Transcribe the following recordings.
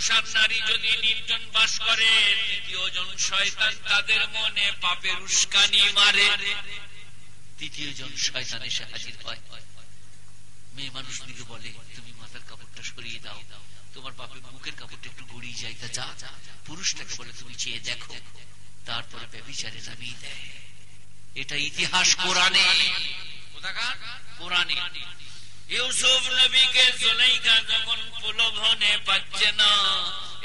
পুরুষ আর নারী যদি নির্জন বাস করে তৃতীয় জন শয়তান তাদের মনে পাপের উস্কানি মারে। তৃতীয় জন শয়তান এসে হাজির হয়। মেয়ে মানুষ দিকে বলে তুমি মাথার কাপড়টা সরিয়ে দাও। তোমার বাপের বুকের কাপড়টা একটু গড়িয়ে যায় তা যা। পুরুষটাকে বলে তুমি চেয়ে দেখো। তারপরে ব্যবিচারে নামিয়ে দেয়। এটা ইতিহাস কোরআনে। কোরআনে। ইউসুফ নবীকে জুলাইকা যখন প্রলোভনে পাচ্ছে না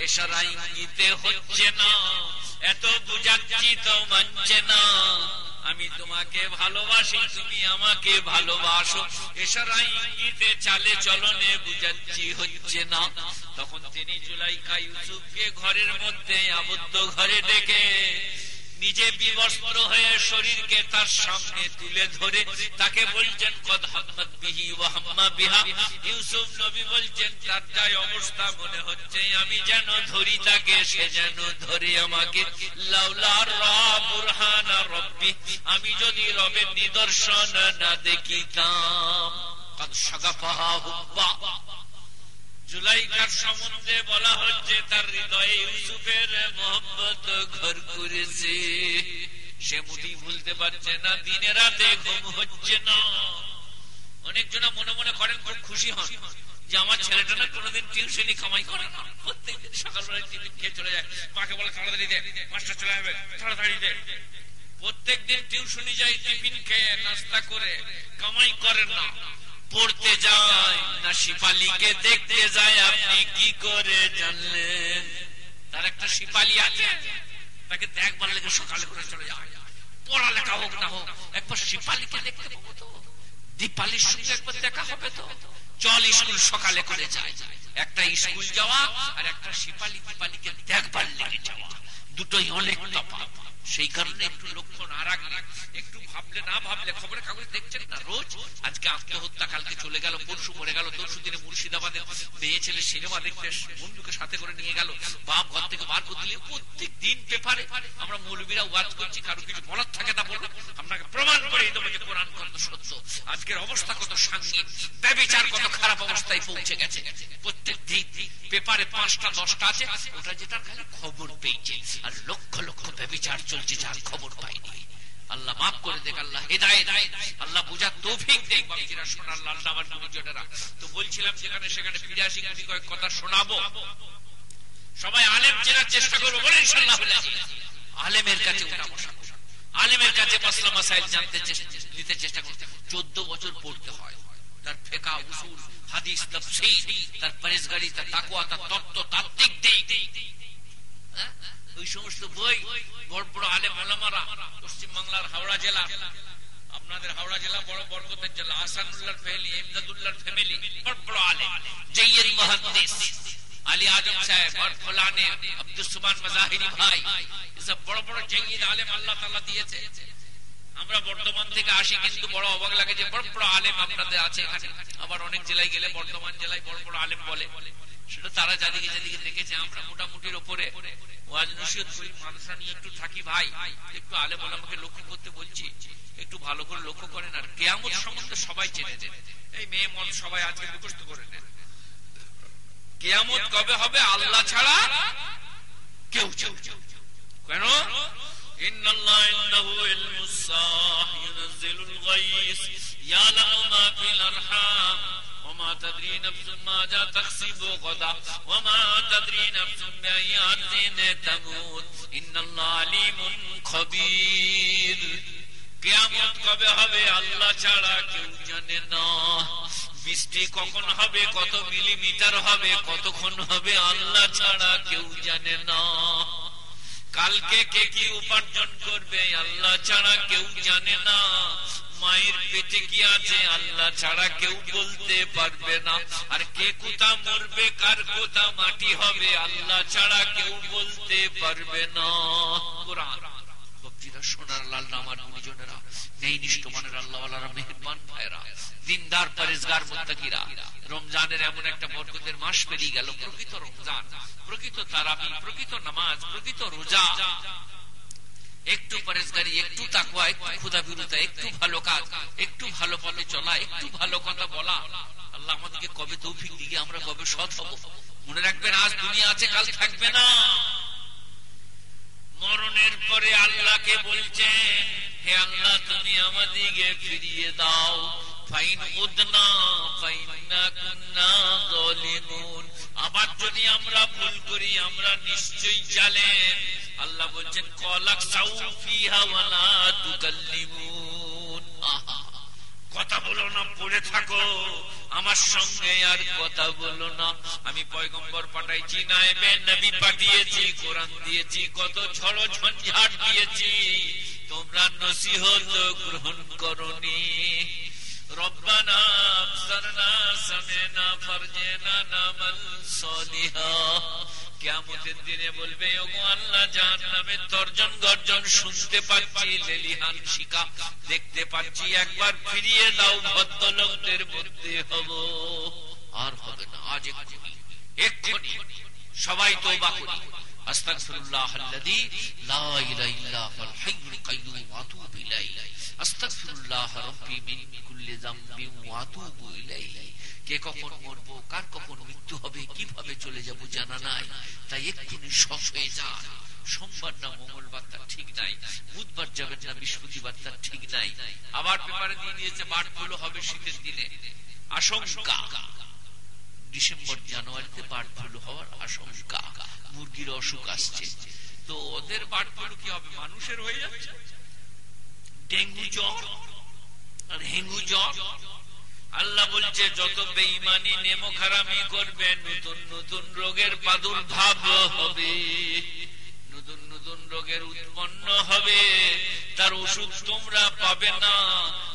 এসারা ইঙ্গিতে হচ্ছে না, এত বুঝাচ্ছি তো মানছে না। আমি তোমাকে ভালোবাসি, তুমি আমাকে ভালোবাসো এসারা ইঙ্গিতে চালে চলনে বুঝাচ্ছি হচ্ছে না। তখন তিনি জুলাইকা ইউসুফকে ঘরের মধ্যে আবদ্ধ ঘরে ডেকে নিজে বিবস্ত্র হয়ে শরীরকে তার সামনে তুলে ধরে তাকে বলছেন, কদ ইউসুফ নবী বলছেন, তার যাই অবস্থা মনে হচ্ছে, আমি যেন ধরি তাকে, সে যেন ধরে আমাকে। রব্বি, আমি যদি রবের নিদর্শন না দেখিতাম, কদ জুলাইকার সম্বন্ধে বলা হচ্ছে, তার হৃদয়ে ইউসুফের মোহাম্মত ঘর করেছে। সে মুদি ভুলতে পারছে না, দিনে রাতে ঘুম হচ্ছে না। অনেকজনা মনে মনে করেন, খুব খুশি হন যে আমার ছেলেটা না কোনোদিন টিউশনি কামাই করে না। প্রত্যেকদিন সকালবেলা টিফিন খেয়ে চলে যায়। মাকে বলে, তাড়াতাড়ি দে, মাস্টার চলে যাবে তাড়াতাড়ি দে। প্রত্যেকদিন টিউশনি যায়, টিফিন খেয়ে, নাস্তা করে, কামাই করেন না। পড়তে যায় না শিপালিকে দেখতে যায়, আপনি কি করে জানলেন? তার একটা শিপালি আছে, তাকে দেখবার লেগে সকালে করে চলে যায়। পড়ালেখা হোক না হোক, একবার শিপালিকে দেখতে পাবো তো। দীপালির সঙ্গে একবার দেখা হবে তো। চল স্কুল সকালে করে যায়। একটা স্কুল যাওয়া আর একটা শিপালি দীপালিকে দেখবার লেগে যাওয়া। দুটোই অনেক তফাৎ। সেই কারণে একটু লক্ষ্য না রাখলে একটু ভাবলে না ভাবলে খবরের কাগজ দেখছেন না। রোজ আজকে আত্মহত্যা, কালকে চলে গেল, পরশু মরে গেল, তরশু দিনে মুর্শিদাবাদে মেয়ে ছেলে সিনেমা দেখতে বন্ধুকে সাথে করে নিয়ে গেল। বাপ ঘর থেকে বার করে দিলে প্রত্যেক দিন পেপারে আমরা মৌলবীরা ওয়াজ করছি, কারও কিছু বলার থাকে না বলব আপনাকে প্রমাণ করে দেবো যে কোরআন কত সত্য। আজকের অবস্থা কত সাঙ্গীন ব্যবচার কত খারাপ অবস্থায় পৌঁছে গেছে। প্রত্যেক দিন পেপারে পাঁচটা, দশটা আছে ওটা যেটা খালি খবর পেয়েছে। আর লক্ষ লক্ষ ব্যবচার চলছে, যার খবর পাইনি। আল্লাহ মাফ করে দেখ, আল্লাহ হেদায়েত। আল্লাহ বুঝার তৌফিক দেখ বাকিরা শোনার আল্লাহ আমার গুরুজনেরা তো বলছিলাম যেখানে সেখানে ফিরে আসি গুটি কয়েক কথা শোনাবো। সবাই আলেম চেনার চেষ্টা করব বলে ইনশাআল্লাহ। আলেমের কাছে আলেমের কাছে মাসলা মাসাইল জানতে নিতে চেষ্টা করতে চোদ্দ বছর পড়তে হয়। তার ফেকা উসুল হাদিস তাফসীর তার পরেশগারি তার তাকওয়া তার তত্ত্ব তাত্ত্বিক দিক ওই সমস্ত বই বড় বড় আলেম ওলামারা পশ্চিম বাংলার হাওড়া জেলা আপনাদের হাওড়া জেলা বড় বরকতের জেলা আসানুল্লাহর ফ্যামিলি ইমদাদুল্লাহর ফ্যামিলি বড় বড় আলেম জয়্যদ মুহাদ্দিস আলী আজম সাহেব আর ফলানে আব্দুল সুবহান মাজাহিরি ভাই এসব বড় বড় জয়্যদ আলেম আল্লাহ তাআলা দিয়েছে আমরা বর্তমান থেকে আসি, কিন্তু বড় অবাক লাগে যে বড় বড় আলেম আপনাদের আছে এখানে। আবার অনেক জেলায় গেলে বর্তমান জেলায় বড় বড় আলেম বলে। সেটা তারা যাদিকে যাদিকে দেখেছে, আমরা মোটামুটির ওপরে। একটু লক্ষ্য করে আর সবাই এই মেয়ে মন সবাই কেয়ামত কবে হবে, আল্লাহ ছাড়া কেউ কেন? إن الله عنده علم الساعة ينزل الغيث يعلم ما في الأرحام وما تدري نفس ماذا تكسب غدا وما تدري نفس بأي أرض تموت إن الله عليم خبير কিয়ামত কবে হবে আল্লাহ ছাড়া কেউ জানে না বৃষ্টি কখন হবে কত মিলিমিটার হবে কতক্ষণ হবে আল্লাহ ছাড়া কেউ জানে না কালকে কে কি উপার্জন করবে? আল্লাহ ছাড়া কেউ জানে না। মায়ের পেটে কি আছে? আল্লাহ ছাড়া কেউ বলতে পারবে না। আর কে কোথা মরবে? কার কোথা মাটি হবে? আল্লাহ ছাড়া কেউ বলতে পারবে না। কোরআন। সোনার লাল আমার গুণীজনেরা নেই নিষ্ঠমানের আল্লাহ মেহরবান ভাইরা দিনদার পরেশগার মোত্তাকিরা। রমজানের এমন একটা বরকতের মাস পেরিয়ে গেল, প্রকৃত রমজান, প্রকৃত তারাবি, প্রকৃত নামাজ, প্রকৃত রোজা। একটু পরেশগারি একটু তাকুয়া একটু ক্ষুদা বিরুদ্ধা একটু ভালো কাজ, একটু ভালো পথে চলা, একটু ভালো কথা বলা। আল্লাহ আমাদেরকে কবে তৌফিক দিকে আমরা কবে সৎ হব। মনে রাখবেন, আজ দুনিয়া আছে, কাল থাকবে না। মরণের পরে আল্লাহকে বলছেন, হে আল্লাহ, তুমি আমাদিকে ফিরিয়ে দাও। ফাইন উদনা ফাইন্না কুন্না যালিমুন। আবার যদি আমরা ভুল করি, আমরা নিশ্চয়ই জালেন আল্লাহ বলছেন, কলাক সাউ ফিহা ওয়ালা তুকাল্লিমুন। কথা বলো না, পড়ে থাকো। আমার সঙ্গে আর কথা বলো না। আমি পয়গম্বর পাঠাইছি নাইবে নবী পাঠিয়েছি, কোরআন দিয়েছি, কত ছড় ঝঞ্ঝাট দিয়েছি। তোমরা নসিহত গ্রহণ করনি। রব্বানা আবসারনা সামিনা ফারজিনা, নামাল সলিহা। কিয়ামতের দিনে বলবে আল্লাহ, জাহান্নামের তর্জন গর্জন শুনতে পাচ্ছি, লেলিহান শিকা দেখতে পাচ্ছি একবার ফিরিয়ে দাও ভদ্রলোকদের মধ্যে হব। আর হবে না, আজ এক্ষুনি সবাই তওবা করি। আস্তাগফিরুল্লাহ আল্লাযী লা ইলাহা ইল্লা হুয়াল হাইয়ুল কাইয়্যুম ওয়া আতুবু ইলাইহি। আস্তাগফিরুল্লাহ রাব্বি মিন কুল্লি যামবিন ওয়া আতুবু ইলাইহি। কে কখন মরবো? কার কখন মৃত্যু হবে? কীভাবে চলে যাব জানা নাই। তাই এক্ষুনি সব হয়ে যান সোমবার না মঙ্গলবার তার ঠিক নাই। বুধবার যাবেন না, বৃহস্পতিবার তার ঠিক নাই। আবার পেপারে দিয়ে দিয়েছে বার্ড ফ্লু হবে শীতের দিনে। আশঙ্কা। ডিসেম্বর, জানুয়ারিতে বার্ড ফ্লু হওয়ার আশঙ্কা। মুরগির অসুখ আসছে। তো ওদের বার্ড ফ্লু কি হবে? মানুষের হয়ে যাচ্ছে? ডেঙ্গু জ্বর আর হেঙ্গু জ্বর? আল্লাহ বলছে, যত বেইমানি নেমো খারামি করবে নতুন নতুন রোগের প্রাদুর্ভাব হবে। নতুন নতুন রোগের উৎপন্ন হবে। তার ওষুধ তোমরা পাবে না।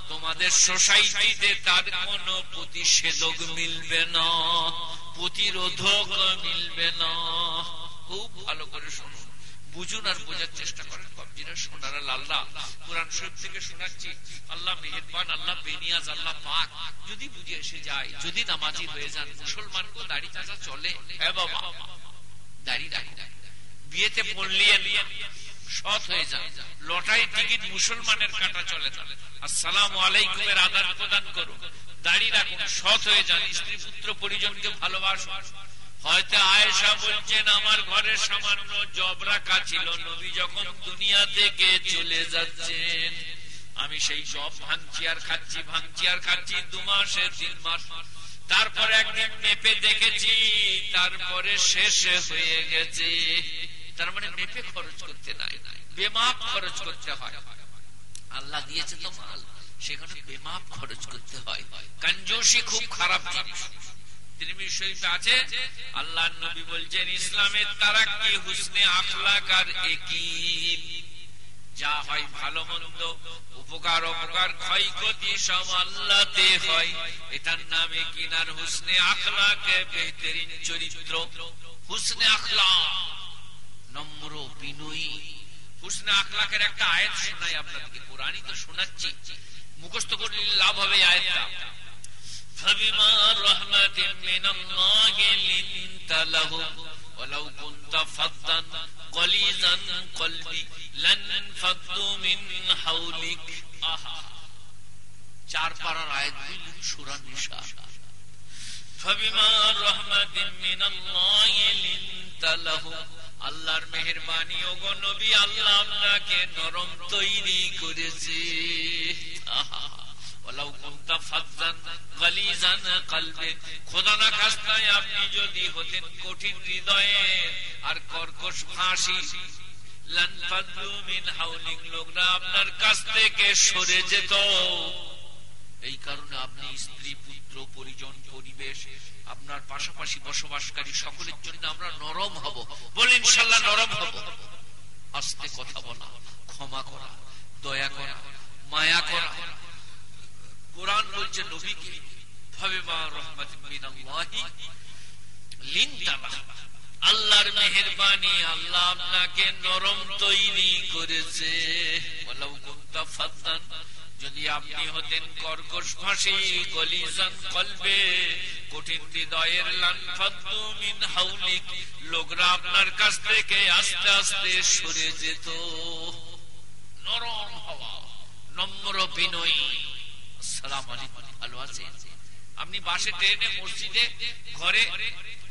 তোমাদের সোসাইটিতে তার কোন প্রতিষেধক মিলবে না, প্রতিরোধক মিলবে না। খুব ভালো করে শুনুন। বুঝুন আর বোঝার চেষ্টা করেন। কবজিরা সোনারা লাল্লাহ কোরআন শরীফ থেকে শোনাচ্ছি, আল্লাহ মেহেরবান, আল্লাহ বেনিয়াজ, আল্লাহ পাক। যদি বুঝে এসে যায়, যদি নামাজি হয়ে যান মুসলমান কো দাড়ি চাচা চলে। বাবা, দাড়ি রাখি। বিয়েতে পড়লিয়ে সৎ হয়ে যায় লটারি টিকিট মুসলমানের কাটা চলে চলে আসসালাম আলাইকুমের আদান প্রদান করো দাড়ি রাখুন, সৎ হয়ে যান। স্ত্রী পুত্র পরিজনকে ভালোবাসুন। হয়তো আয়েশা বলছেন, আমার ঘরে সামান্য জবরা ছিল। নবী যখন দুনিয়া থেকে চলে যাচ্ছেন, আমি সেই জব ভাঙছি আর খাচ্ছি, ভাঙছি আর খাচ্ছি দু মাসে, তিন মাস। তারপরে একদিন মেপে দেখেছি, তারপরে শেষ হয়ে গেছে। তার মানে মেপে খরচ করতে নাই, বেমাপ খরচ করতে হয়। আল্লাহ দিয়েছে তো মাল, সেখানে বেমাপ খরচ করতে হয়। কাঞ্জসি খুব খারাপ জিনিস। আল্লাহ নবী বলছেন, ইসলামের তারাক্কি হুসনে আখলাক আর একই যা হয় ভালো মন্দ, উপকার অপকার, ক্ষয়ক্ষতি সব আল্লাহতে হয়। এটার নামে কিনার হুসনে আখলাক বেহতরিন চরিত্র। হুসনে আখলাক নম্র, বিনয়ী। হুসনে আখলাকের একটা আয়াত শোনাই আপনাদেরকে, কোরআনই তো শোনাচ্ছি। মুখস্থ করলে লাভ হবে আয়াতটা। فبما رحمة من الله لنت لهم ولو كنت فظا قليزا قلبي لانفضوا من حولك চার পাড়ার আয়াত বললেন সুরা নিশা فبما رحمة من الله لنت لهم আল্লাহর মেহরবানি ও গো নবী আল্লাহ আপনাকে নরম তৈরি করেছে আহা আপনি যদি হতেন কঠিন হৃদয়ে আর কর্কশ ফাঁসি লোকরা আপনার কাছ থেকে সরে যেত। এই কারণে আপনি স্ত্রী, পুত্র, পরিজন, পরিবেশ, আপনার পাশাপাশি বসবাসকারী সকলের জন্য আমরা নরম হব। বলে ইনশাল্লাহ নরম হব। আস্তে কথা বলা, ক্ষমা করা, দয়া করা, মায়া করা কোরআন বলছে নবীকে আল্লাহর আল্লাহ আপনাকে নরম তৈরি করেছে। যদি আপনি হতেন কর্কশ ফাঁসি গলিজান কলবে, কঠিন হৃদয়ের হাউলিক, লোকরা আপনার কাছ থেকে আস্তে আস্তে সরে যেত। নরম হওয়া, নম্র বিনয়ী আপনি বাসে ট্রেনে, মসজিদে, ঘরে,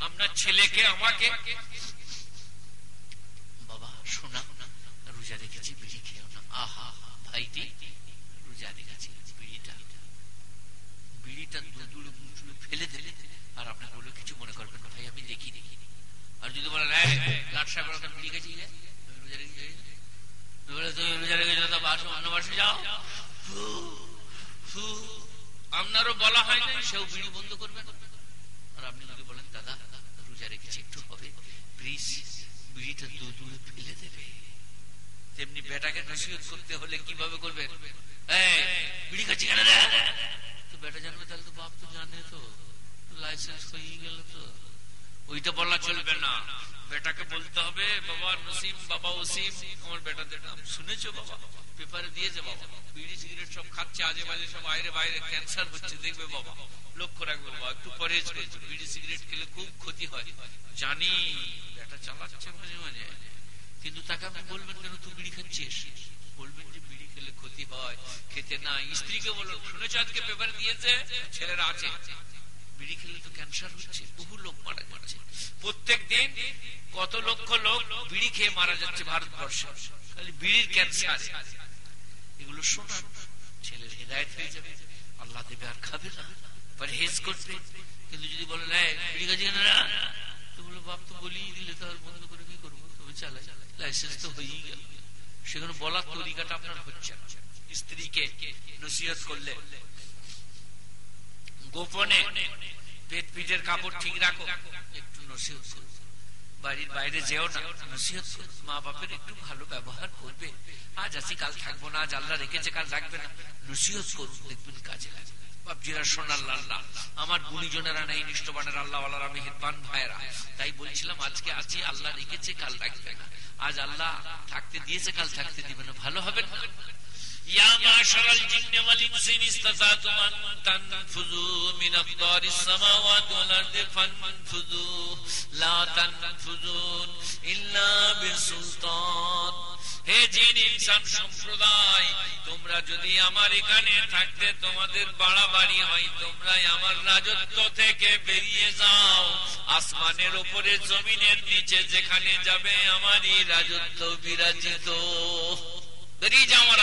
আপনার ছেলেকে, আমাকে? বাবা, শোনা, রোজা রেখেছি, বিড়ি খেও না। আহা, ভাইটি, রোজা রেখেছি, বিড়িটা। বিড়িটা দুদুড়ে মুচুড়ে ফেলে দিলে আর আপনার বলে কিছু মনে করবেন ভাই, আমি দেখি দেখি আর যদি বলেন লাট ওখানে বিড়ি খেয়েছি রোজা রেখেছি রোজা রেখেছো বাসে, অন্য বাসে যাও। আপনারও বলা হয় না সেও বিড়ি বন্ধ করবে। আর আপনি যদি বলেন, দাদা, রোজা রেখেছি, একটু হবে। প্লিজ বিড়িটা দূরে ফেলে দেবে। তেমনি বেটাকে নসিহত করতে হলে কীভাবে করবে? বিড়ি খাচ্ছি কেন তো বেটা জানবে, তাহলে তো বাপ তো জানে তো। লাইসেন্স হয়ে গেল তো। ওইটা বলা চলবে না। বেটাকে বলতে হবে, বাবা, নসিম, বাবা ওসিম, আমার বেটাদের নাম শুনেছো বাবা? পেপারে দিয়েছে বাবা। বিড়ি, সিগারেট সব খাচ্ছে আজে বাজে সব বাইরে বাইরে, ক্যান্সার হচ্ছে, দেখবে বাবা। লক্ষ্য রাখবে বাবা, একটু পরেজ করছে বিড়ি, সিগারেট খেলে খুব ক্ষতি হয়। জানি, বেটা চালাচ্ছে মাঝে মাঝে, কিন্তু তাকে আপনি বলবেন কেন তুই বিড়ি খাচ্ছিস? বলবেন যে বিড়ি খেলে ক্ষতি হয়, খেতে না। স্ত্রীকে বলো শুনেছো আজকে পেপার দিয়েছে? ছেলেরা আছে। বিড়ি খেলে তো ক্যান্সার হচ্ছে, বহু লোক মারা যাচ্ছে। প্রত্যেক দিন কত লক্ষ লোক বিড়ি খেয়ে মারা যাচ্ছে ভারতবর্ষে। খালি বিড়ির ক্যান্সার এগুলো শোনান ছেলের হৃদায়ত হয়ে যাবে। আল্লাহ দেবে আর খাবে না। পরহেজ করবে কিন্তু যদি বলে বিড়ি খাচ্ছি না তো বলো, বাপ, তো বলিয়ে দিলে তো আর বন্ধ করে কি করব? তবে চালাই। লাইসেন্স তো হয়েই গেল। সেখানে বলার তরিকাটা আপনার হচ্ছে। স্ত্রীকে নসিহত করলে গোপনে পেট পিঠের কাপড় ঠিক রাখো, একটু বাড়ির বাইরে যেও না। মা বাপের একটু ভালো ব্যবহার করবে। আজ আছি, কাল থাকব না, আজ আল্লাহ রেখেছে, কাল রাখবে না। নসিহত করুন, দেখবেন কাজে লাগে। আল্লাহ আমার গুণীজনেরা নেই, নিষ্ঠবানের আল্লাহ আল্লাহ আমি হিতবান ভাইরা তাই বলছিলাম, আজকে আছি, আল্লাহ রেখেছে, কাল রাখবে না। আজ আল্লাহ থাকতে দিয়েছে, কাল থাকতে দিবে না। ভালো হবে না? يا معشر الجن والإنس إن استطعتم أن تنفذوا من أقطار السماوات والأرض فانفذوا لا تنفذون إلا بسلطان হে জিন ইনসান সম্প্রদায় তোমরা যদি আমার এখানে থাকতে তোমাদের বাড়াবাড়ি হয় তোমরাই আমার রাজত্ব থেকে বেরিয়ে যাও আসমানের উপরে জমিনের নিচে যেখানে যাবে আমারই রাজত্ব বিরাজিত বেরিয়ে যাও আমার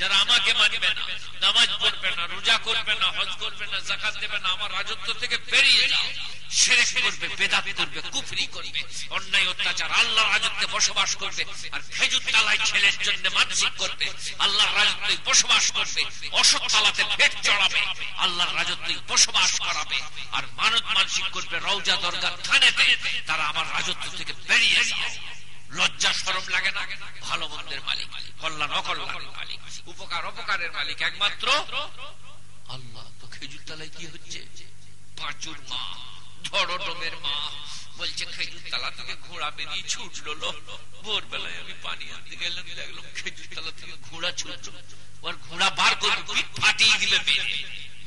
যারা আমাকে মানবে না, নামাজ পড়বে না, রোজা করবে না, হজ করবে না জাকাত দেবে না, আমার রাজত্ব থেকে বেরিয়ে যাও। আর আল্লাহর রাজত্বে বসবাস করবে তালাতে ভেট চড়াবে, আল্লাহর রাজত্বে বসবাস করাবে, আর মানত মানসিক করবে, রওজা দরগার থানেতে, তারা আমার রাজত্ব থেকে বেরিয়ে যাও। লজ্জা সরম লাগে না। ভালো মন্দের মালিক, কল্যাণ অকল্যাণের মালিক উপকার অপকারের মালিক একমাত্র আল্লাহ। তো খেজুর তলায় কি হচ্ছে? পাঁচুর মা ধরডমের মা বলছে, খেজুর তলা থেকে ঘোড়া বেরিয়ে ছুটলো ভোর বেলায় আমি পানি আনতে গেলাম, দেখলাম খেজুর তলা থেকে ঘোড়া ছুটলো। ওর ঘোড়া বার করে ফাটিয়ে দিলে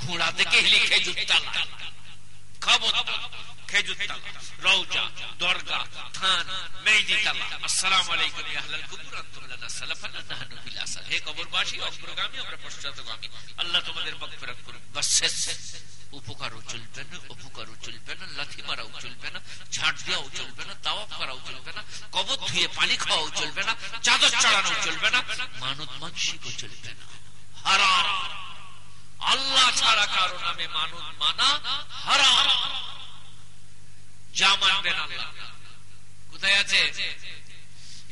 ঘোড়া দেখে হেলে খেজুর তালা। খবর খেজুর তালা রওজা দরগা থান মেহেদি তালা আসসালামু আলাইকুম ইয়া আহলাল কুবুর আনতুম লানা সালাফানা নাহনু বিল আসাল হে কবরবাসী অগ্রগামী আমরা পশ্চাৎগামী আল্লাহ তোমাদের মাগফিরাত করুন বাস শেষ উপকারও চলবে না উপকারও চলবে না লাথি মারাও চলবে না ঝাঁট দেওয়াও চলবে না তাওয়াফ করাও চলবে না কবর ধুয়ে পানি খাওয়াও চলবে না চাদর চড়ানো চলবে না মানত মানসিকও চলবে না হারাম اللہ سارا کارونا میں مانود مانا حرام۔ جا مانبین اللہ کتایا چھے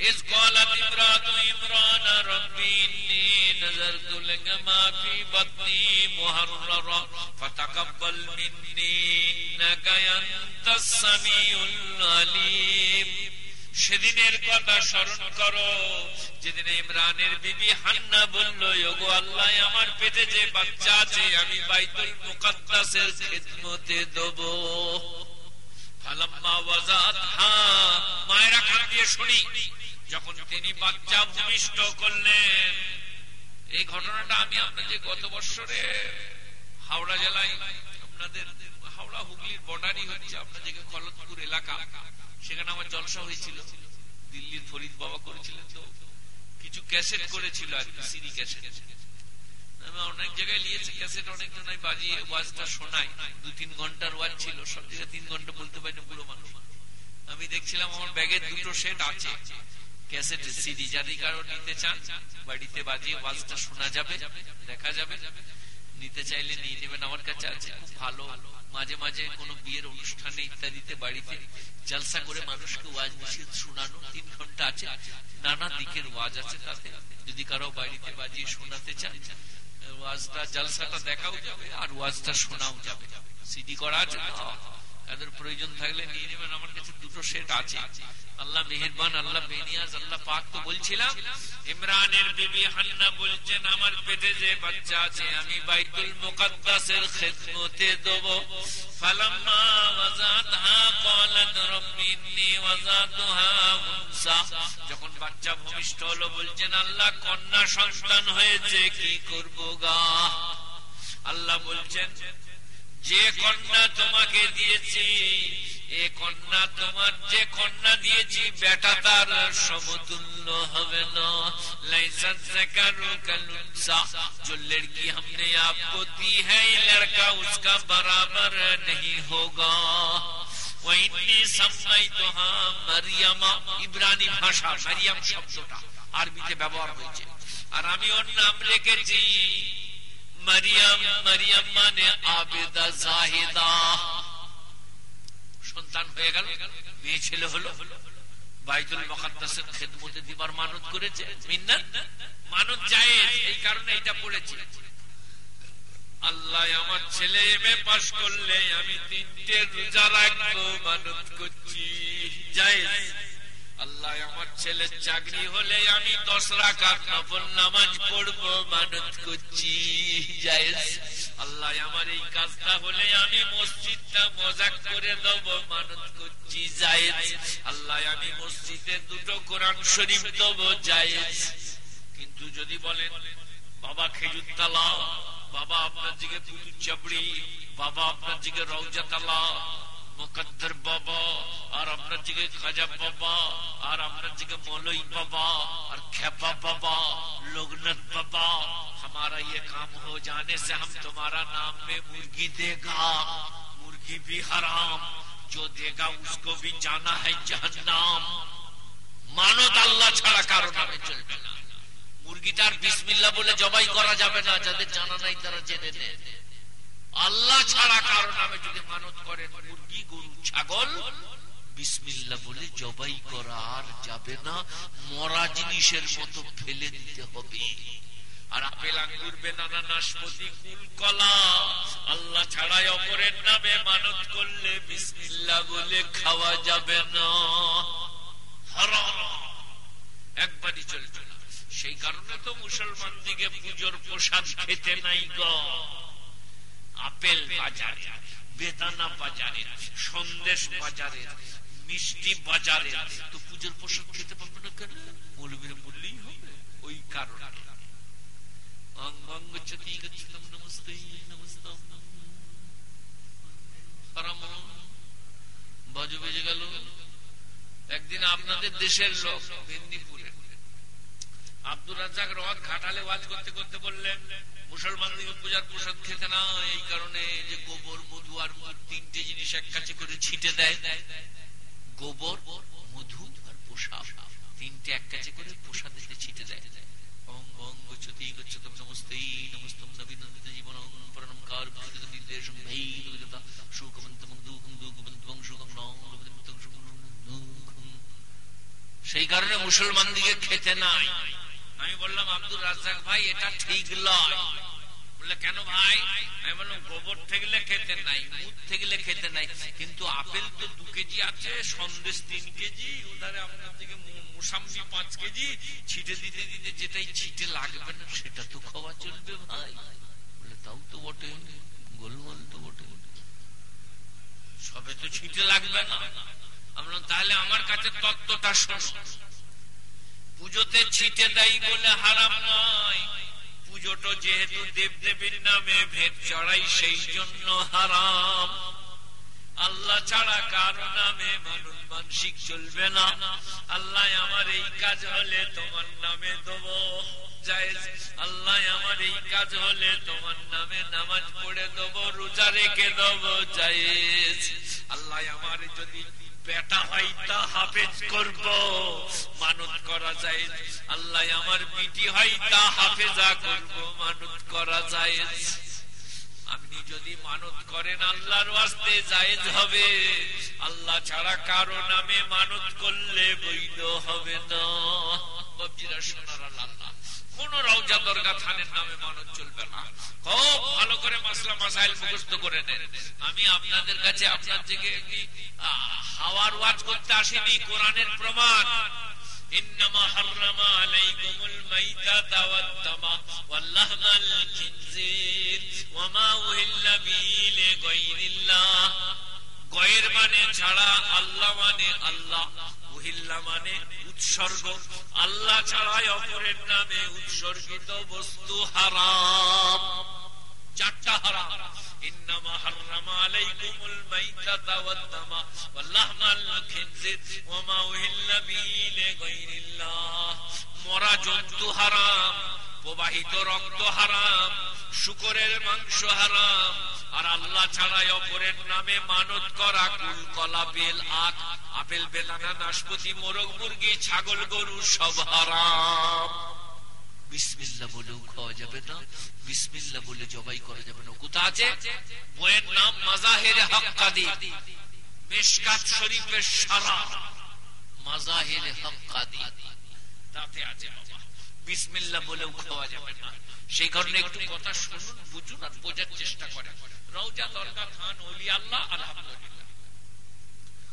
اس قالت امرات عمران ربی انی نظرت لک فی بطنی محررا فتقبل منی انک انت السمیع العلیم۔ সেদিনের কথা স্মরণ করো। যেদিন ইমরানের বিবি হান্না বলল, ওগো আল্লাহ, আমার পেটে যে বাচ্চা আছে, আমি বাইতুল মুকাদ্দাসের খিদমতে দেবো। ফালাম্মা ওয়াজাত হা মায়েরা কান দিয়ে শুনি। যখন তিনি বাচ্চা ভূমিষ্ঠ করলেন, এই ঘটনাটা আমি আপনাদের গত বছরে হাওড়া জেলায় আপনাদের হাওড়া হুগলির বর্ডারই হচ্ছে আপনাদের খলতপুর এলাকা, সেখানে আমার জলসা হয়েছিল। দিল্লির ফরিদ বাবা করেছিলেন তো। কিছু ক্যাসেট করেছিল আর কি, সিডি ক্যাসেট। আমি অনেক জায়গায় নিয়েছি, ক্যাসেট অনেক জনাই বাজিয়ে ওয়াজটা শোনাই দু তিন ঘণ্টার ওয়াজ ছিল, সব জায়গায় তিন ঘণ্টা বলতে পারি না মানুষ। আমি দেখছিলাম আমার ব্যাগে দুটো সেট আছে, ক্যাসেট, সিডি। যাদের কারও নিতে চান, বাড়িতে বাজিয়ে ওয়াজটা শোনা যাবে, দেখা যাবে। নিতে চাইলে নিয়ে নেবেন। আমার কাছে আছে, খুব ভালো। মাঝে মাঝে কোনো বিয়ের অনুষ্ঠানে ইত্যাদিতে বাড়িতে জলসা করে মানুষকে ওয়াজ মিশিয়ে শোনানো, তিন ঘণ্টা আছে। নানা দিকের ওয়াজ আছে তাতে। যদি কারও বাড়িতে বাজিয়ে শোনাতে চান, ওয়াজটা, জলসাটা দেখাও যাবে আর ওয়াজটা শোনাও যাবে। সিডি করা আছে তাদের প্রয়োজন থাকলে নিয়ে নেবেন। আমার কাছে দুটো সেট আছে। আল্লাহ মেহেরবান, আল্লাহ বেনিয়াজ, আল্লাহ পাক তো বলছিলাম, ইমরানের বিবি হান্না বলছেন, আমার পেটে যে বাচ্চা আছে, আমি বাইতুল মুকাদ্দাসের খেদমতে দেব। ফালাম্মা ওয়াজাতহা ক্বালাত রব্বি ইন্নী ওয়াজাতুহা উনসা যখন বাচ্চা ভূমিষ্ঠ হলো, বলছেন, আল্লাহ, কন্যা সন্তান হয়েছে, কি করব গা? আল্লাহ বলছেন যে কন্যা তোমাকে দিয়েছি, এ কন্যা তোমার যে কন্যা দিয়েছি, বেটা তার সমতুল্য হবে না। জল্লের হ্যাঁ, ইব্রানি ভাষা, মারিয়াম শব্দটা আরবিতে ব্যবহার হয়েছে। আর আমি ওর নাম রেখেছি মারিয়াম মারিয়াম মানে আবেদা জাহিদা। সন্তান হয়ে গেল, মেয়ে ছেলে হলো। খেদমতে দিবার মানত করেছে। মিন্নাত মানত এই কারণে এটা পড়েছি আল্লাহ আমার ছেলে এমএ পাস করলে আমি তিনটে রোজা রাখব, মানত করছি। যায় আল্লাহ, আমার ছেলের চাকরি হলে আমি দশ রাখার নফল নামাজ পড়ব, মানত করছি আল্লাহ, আমার এই কাজটা হলে আমি মসজিদটা মজাক করে দেব, মানত করছি আল্লাহ, আমি মসজিদে দুটো কোরআন শরীফ দেব, জায়েজ। কিন্তু যদি বলেন, বাবা, খেজুর তালা, বাবা, আপনার দিকে পুতুর চাপড়ি, বাবা, আপনার দিকে রৌজা তালা مقدر بابا اور امر جگہ خجا بابا اور امر جگہ مولوی بابا اور کھیپا بابا لگنت بابا، ہمارا یہ کام ہو جانے سے ہم تمہارا نام میں مرگی دے گا مرگی بھی حرام، جو دے گا اس کو بھی جانا ہے جہنم۔ مانو تا اللہ چھڑا کارو میں چلবে না মুরগিটার বিসমিল্লাহ বলে জবাই করা نا না যাদের জানা নাই তারা دے دے۔ আল্লাহ ছাড়া কারও নামে যদি মানত করেন, মুরগি, গরু, ছাগল বিসমিল্লা বলে জবাই করা আর যাবে না। মরা জিনিসের মতো ফেলে দিতে হবে। আর আপেল নাশপতি আল্লাহ ছাড়াই অপরের নামে মানত করলে বিসমিল্লা বলে খাওয়া যাবে না। একবারই চলবে না। সেই কারণে তো মুসলমান দিকে পুজোর প্রসাদ খেতে নাই গ। আপেল বাজারে বেদানা বাজারে সন্দেশ বাজারে মিষ্টি বাজারে তো পুজোর প্রসাদ খেতে পারবে না কেন? মৌলবীরা বললেই হবে, ওই কারণে। একদিন আপনাদের দেশের লোক, মেদিনীপুরে। আব্দুর রাজাক রওয়াত ঘাটালে ওয়াজ করতে করতে বললেন, মুসলমানদের পূজার প্রসাদ খেতে না, এই কারণে যে গোবর, মধু আর তিনটে জিনিস এক কাছে করে ছিটে দেয়। গোবর, মধু আর প্রসাদ তিনটে এক কাছে করে প্রসাদ ছিটে দেয়। সেই কারণে মুসলমান দিকে খেতে নাই। আমি বললাম আব্দুল রাজাক ভাই, এটা ঠিক বললে, কেন ভাই? আমি বললাম, গোবর থেকলে খেতে নাই, মুদ থেকলে খেতে নাই। কিন্তু আপেল তো দু কেজি আছে, সন্দেশ তিন কেজি উধারে আপনার দিকে মোসাম্বি পাঁচ কেজি, ছিটে দিতে দিতে যেটাই ছিটে লাগবে না, সেটা তো খাওয়া চলবে ভাই। বলে তাও তো বটে, গোলমাল তো বটে। সবে তো ছিটে লাগবে না। আমরা তাহলে আমার কাছে তত্ত্বটা পুজোতে ছিটে দেয় বলে হারাম নয়। পুজোটা যেহেতু দেব দেবীর নামে ভেদ চড়াই সেই জন্য হারাম। আল্লাহ ছাড়া কারও নামে মানুষ মানসিক চলবে না। আল্লাহ আমার এই কাজ হলে তোমার নামে দেব। আল্লাহ আমার এই কাজ হলে তোমার নামে নামাজ পড়ে দেব, রোজা রেখে দেব। জায়েজ, আল্লাহ আমার যদি বেটা হয় হাফেজ করব। মানত করা যায়। আল্লাহ আমার বিটি হয় হাফেজা করব। মানত করা যায়। আপনি যদি মানত করেন, আল্লাহর ওয়াস্তে জায়েজ হবে। আল্লাহ ছাড়া কারও নামে মানত করলে বৈধ হবে না। বাবজিরা সোনার আল্লাহ। কোন রওজা দরগা থানের নামে মানত চলবে না খুব ভালো করে মাসলা মাসাইল মুখস্থ করে নেন আমি আপনাদের কাছে আপনার থেকে হাওয়ার ওয়াজ করতে আসিনি কোরআনের প্রমাণ إنما حرم عليكم الميتة والدم واللحم الخنزير وما أهل به لغير الله গয়ের মানে ছাড়া আল্লাহ মানে আল্লাহ উহিল্লা মানে উৎসর্গ। আল্লাহ ছাড়াই অপরের নামে উৎসর্গিত বস্তু হারাম। চারটা হারাম إنما حرم عليكم الميتة والدم واللحم الخنزير وما أهل به لغير الله মরা জন্তু হারাম প্রবাহিত রক্ত হারাম শুকরের মাংস হারাম আর আল্লাহ ছাড়াই অপরের নামে মানত করা কুল কলা বেল আখ আপেল বেদানা নাশপতি মোরগ মুরগি ছাগল গরু সব হারাম বিসমিল্লা বলেও খাওয়া যাবে না বিসমিল্লা বলে জবাই করা যাবে না। কোথা আছে? বইয়ের নাম মাজাহের হক্কাদি, মেশকাত শরীফের সারা। মাজাহের হক্কাদি। তাতে আছে বাবা। বিসমিল্লা বলেও খাওয়া যাবে না। সেই কারণে একটু কথা শুনুন, বুঝুন আর বোঝার চেষ্টা করেন। রওজা দরগা খান, ওলি, আল্লাহ, আলহামদুলিল্লাহ।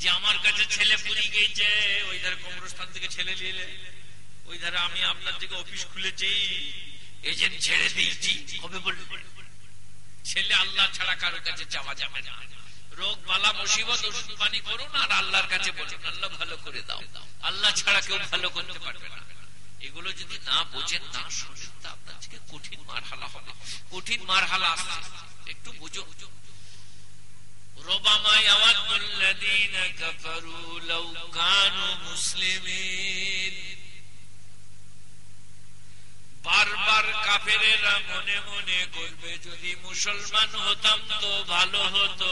যে আমার কাছে ছেলে পুরি গেছে, ওই ধারে কবরস্থান থেকে ছেলে নিয়ে ওই ধারে আমি আপনার দিকে অফিস খুলেছি এজেন্ট ছেড়ে দিয়েছি। কবে বলবে? ছেলে আল্লাহ ছাড়া কারও কাছে চাওয়া যাবে না। রোগ বালা মুসিবত, ওষুধ পানি করুন আর আল্লাহর কাছে বলুন আল্লাহ ভালো করে দাও। আল্লাহ ছাড়া কেউ ভালো করতে পারবে না। এগুলো যদি না বোঝেন, না শোনেন, তা আপনার থেকে কঠিন মার হালা হবে। কঠিন মার হালা আসছে। একটু বুঝো বুঝো। ربما يود الذين كفروا لو كانوا مسلمين বারবার কাফেরেরা মনে মনে করবে যদি মুসলমান হতাম তো ভালো হতো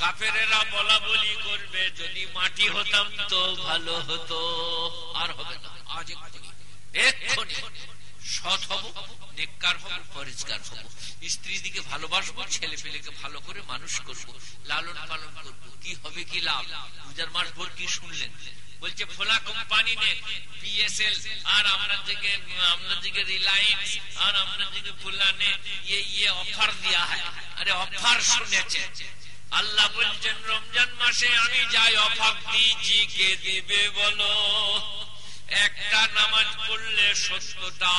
কাফেরেরা বলা বলি করবে যদি মাটি হতাম তো ভালো হতো আর হবে না আজ এক্ষুনি সৎ হব, নেককার হব, পরিষ্কার হব। স্ত্রী দিকে ভালোবাসবো ছেলে পেলেকে ভালো করে মানুষ করব, লালন পালন করব। কি হবে কি লাভ? পূজার মাস ভোর কি শুনলেন? বলছে, ফোলা কোম্পানি নে আর দিকে দিকে রিলায়েন্স আর দিকে ये ये অফার দিয়া হয়। আরে, অফার শুনেছে। আল্লাহ বলছেন, রমজান মাসে আমি যাই, অফার দিয়েছি কে দিবে বলো। একটা নামাজ পড়লে সত্যটা,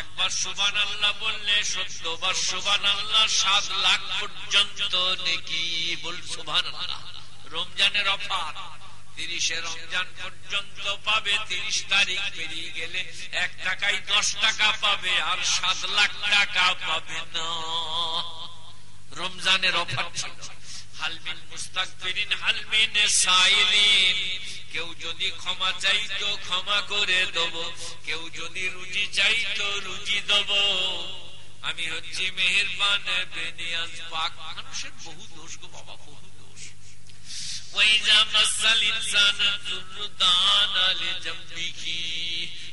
একবার সুবান আল্লাহ বললে সত্যবার সুবান আল্লাহ সাত লাখ পর্যন্ত নাকি বল সুবান আল্লাহ রমজানের অফার, তিরিশে রমজান পর্যন্ত পাবে, তিরিশ তারিখ পেরিয়ে গেলে এক টাকায় দশ টাকা পাবে, আর সাত লাখ টাকা পাবে না। রমজানের অফার ছিল। হালমিন মুস্তাকবিরিন হালমিন সাইলিন। কেউ যদি ক্ষমা চাইতো, ক্ষমা করে দেব। কেউ যদি রুজি চাইতো, রুজি দেব। আমি হচ্ছি মেহেরবান বেনিয়াজ পাক। মানুষের বহু দোষ গো বাবা, বহু وإذا مس الإنسان الضر دعانا لجنبه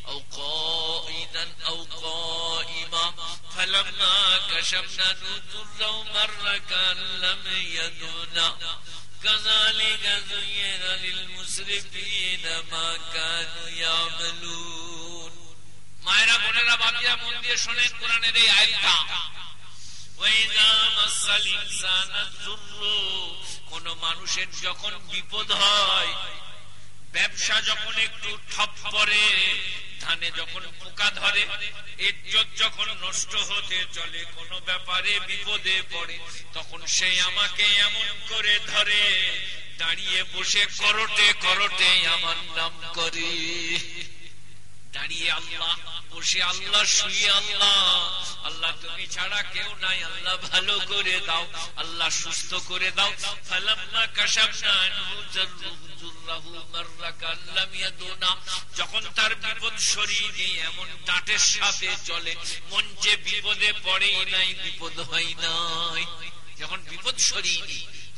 أو قائدا أو قائما فلما كشفنا ضره مر كأن لم يدنا كذلك زين للمسرفين ما كانوا يعملون মায়েরা বোনেরা বাপিয়া মন দিয়ে শোনেন কোরআনের এই আয়াতটা ওয়াইদা মাসাল ইনসানা যুররু মানুষের যখন বিপদ হয়, ব্যবসা যখন একটু ঠপ পরে ধানে যখন পোকা ধরে, ইজ্জত যখন নষ্ট হতে চলে, কোন ব্যাপারে বিপদে পড়ে, তখন সে আমাকে এমন করে ধরে, দাঁড়িয়ে বসে করটে করটে আমার নাম করে। দাঁড়িয়ে আল্লাহ, বসে আল্লাহ, শুয়ে আল্লাহ। আল্লাহ, তুমি ছাড়া কেউ নাই, আল্লাহ ভালো করে দাও, আল্লাহ সুস্থ করে দাও। যখন তার বিপদ সরিয়ে এমন ডাটের সাথে চলে মঞ্চে বিপদে পড়েই নাই, বিপদ হয় নাই। যখন বিপদ সরিয়ে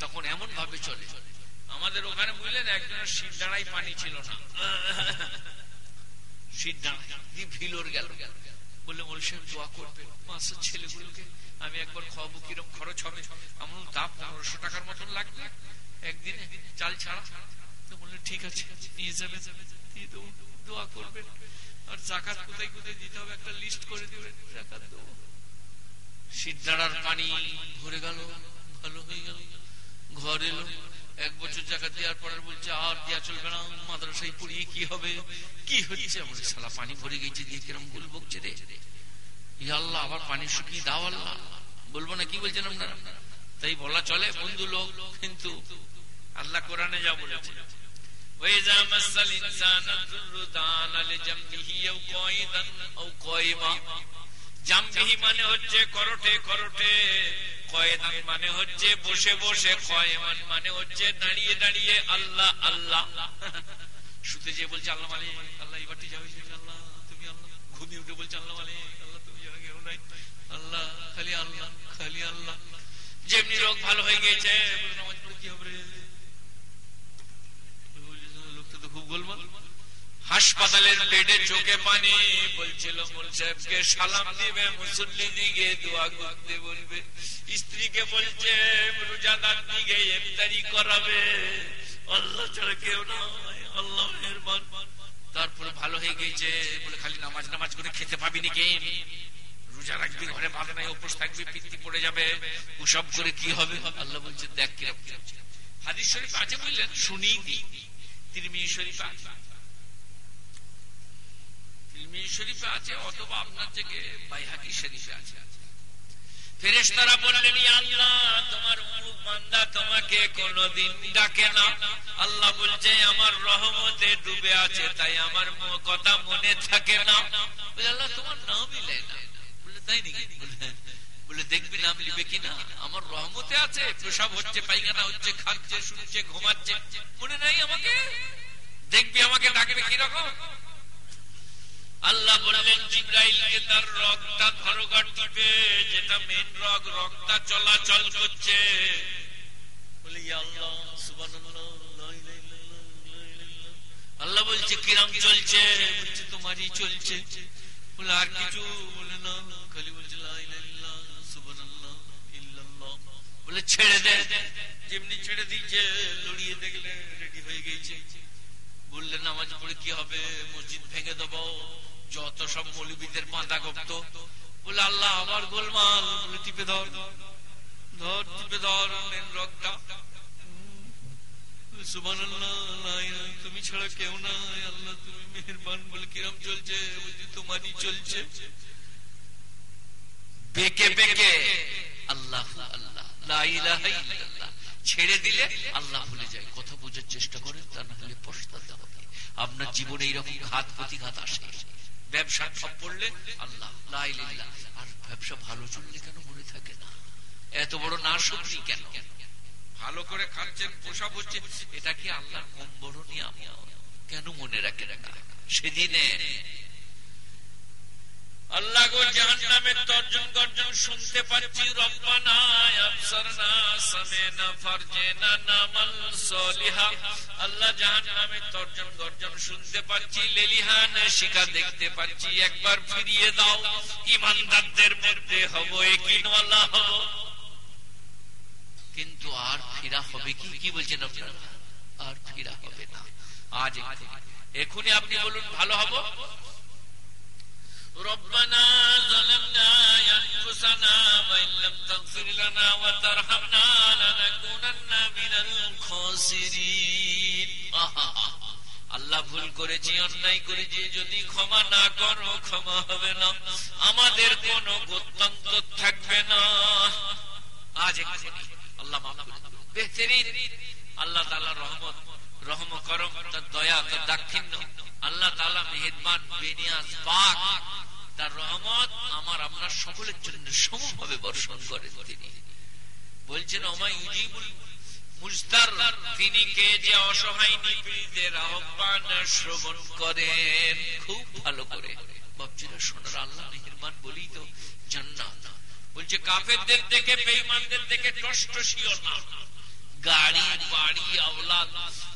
তখন এমন ভাবে চলে। আমাদের ওখানে বুঝলেন, একজনের শীত দাঁড়াই পানি ছিল না। দাঁড়াই ভিলোর গেল। বললে মলসেন দোয়া করবে মাসের ছেলেগুলোকে আমি একবার খাওয়াবো, কিরম খরচ হবে? আমার তা পনেরোশো টাকার মতন লাগবে একদিনে, চাল ছাড়া? তো বললে, ঠিক আছে, নিয়ে যাবে। দিয়ে দেবো দোয়া করবেন। আর জাকাত কোথায় কোথায় দিতে হবে একটা লিস্ট করে দিবেন। জাকাত দেবো। সিদ্ধারার পানি ভরে গেল, ভালো হয়ে গেল। ঘর এলো। এক বছর জাকাত দেওয়ার পর বলছে আর দেওয়া চলবে না মাদ্রাসায় পড়িয়ে কি হবে কি হচ্ছে বলে সালা পানি ভরে গেছে দিয়ে কিরম ভুল বকছে রে আল্লাহ আবার পানি শুকিয়ে দাও আল্লাহ বলবো না কি বলছেন আপনারা তাই বলা চলে বন্ধু লোক কিন্তু আল্লাহ কোরআনে যা বলেছে وإذا مس الإنسان الضر دعا لجنبه أو قائدا أو قائما জামবিহি মানে হচ্ছে করটে করটে কয়েদান মানে হচ্ছে বসে বসে, কয়েমান মানে হচ্ছে দাঁড়িয়ে দাঁড়িয়ে আল্লাহ আল্লাহ। শুতে যে বলছে, আল্লাহ মানে আল্লাহ এবারটি যাবে আল্লাহ, তুমি আল্লাহ। ঘুমিয়ে উঠে বলছে, আল্লাহ মানে আল্লাহ তুমি কেউ নাই। আল্লাহ, খালি আল্লাহ খালি আল্লাহ। যেমনি রোগ ভালো হয়ে গেছে কি হবে লোকটা তো খুব গোলমাল। হাসপাতালের বেডে চোখে পানি। বলছিল মোল সাহেবকে সালাম দিবে, মুসল্লি দিকে দোয়া করতে বলবে। স্ত্রীকে বলছে, রোজাদার দিকে ইফতারি করাবে। আল্লাহ ছাড়া কেউ নয় আল্লাহ মেহরবান। তারপরে ভালো হয়ে গেছে বলে খালি নামাজ নামাজ করে খেতে পাবি নাকি? রোজা রাখবি, ঘরে ভালো নাই উপোস থাকবি, পিত্তি পড়ে যাবে। ওসব করে কি হবে? আল্লাহ বলছে, দেখ কীরকম। হাদিস শরীফ আছে বুঝলেন শুনি তিরমি শরীফ শরীফে আছে অথবা আপনার থেকে বাইহাকি শরীফে আছে ফেরেশতারা বললেন তোমার বান্দা তোমাকে কোনদিন ডাকে না। আল্লাহ বলছে, আমার রহমতে ডুবে আছে, তাই আমার কথা মনে থাকে না। আল্লাহ, তোমার নামই লেয় না। বলে, তাই নাকি? দেখবি নাম লিবে কিনা আমার রহমতে আছে প্রসাব হচ্ছে, পায়খানা হচ্ছে, খাচ্ছে শুনছে ঘুমাচ্ছে, মনে নাই আমাকে? দেখবি আমাকে ডাকবে কীরকম? আল্লাহ বললেন, জিব্রাইলকে তার রক্তটা ধরগট দিবে, যেটা মেন রগ রক্তটা চলাচল করছে। বলে আল্লাহ আল্লাহ বলছে, কিরম চলছে? বলছে, তোমারই চলছে। বলে, আর কিছু? বলে, না। খালি বলছে বলে, ছেড়ে দে। যেমনি ছেড়ে দিয়েছে, লড়িয়ে দেখলে রেডি হয়ে গেছে। বললেন নামাজ পড়ে কি হবে? মসজিদ ভেঙে দেবো। যত সব মৌলবীদের বাঁধা গপ্ত বলে, আল্লাহ, আমার গোলমাল টিপে ধর ধর, টিপে ধর রকটা তুমি ছাড়া কেউ নাই, আল্লাহ, তুমি মেহরবান বলে কিরম চলছে তোমারই চলছে। আল্লাহ আল্লাহ ছেড়ে দিলে আল্লাহ ভুলে যায়। কথা বোঝার চেষ্টা করে, তা না হলে পস্তাতে হবে। আপনার জীবনে এইরকম ঘাত, প্রতিঘাত আসে। ব্যবসা সব পড়লে আল্লাহ আর ব্যবসা ভালো চললে কেন মনে থাকে না? এত বড় না শুনছি কেন? ভালো করে খাচ্ছেন, পোষা হচ্ছে এটা কি আল্লাহ কম বড় নিয়ে কেন মনে রাখে রাখা সেদিনে আল্লাহ গো তর্জন গর্জন শুনতে নামাল সলিহা। আল্লাহ তর্জন গর্জন শুনতে পাচ্ছি, লেলিহান শিকা দেখতে পাচ্ছি, একবার ফিরিয়ে দাও, ইমানদারদের মধ্যে হব, একিনওয়ালা হব। কিন্তু আর ফিরা হবে কি? কি বলছেন আপনারা? আর ফিরা হবে না। আজ এখনই আপনি বলুন, ভালো হব? ربنا ظلمنا أنفسنا وإن لم تغفر لنا وترحمنا لنكونن من الخاسرين আল্লাহ ভুল করেছি অন্যায় করেছি যদি ক্ষমা না করো ক্ষমা হবে না আমাদের কোন গত্যন্তর থাকবে না আজ আল্লাহ বেহতরিন আল্লাহ তালা রহমত রহম করম তার দয়া তার দাক্ষিণ্য আল্লাহ তালা মেহেরবান বেনিয়াজ পাক তার রহমত আমার আপনার সকলের জন্য সমভাবে বর্ষণ করেন তিনি। বলছেন তিনি কে যে অসহায় নিপীড়িতের আহ্বান শ্রবণ করেন? খুব ভালো করে। বাপজিরা, শোনার আল্লাহ মেহেরবান বলি তো জান্নাত। বলছে, কাফেরদের থেকে বেঈমানদের থেকে টষ্টসিও না। গাড়ি, বাড়ি, আওলাদ।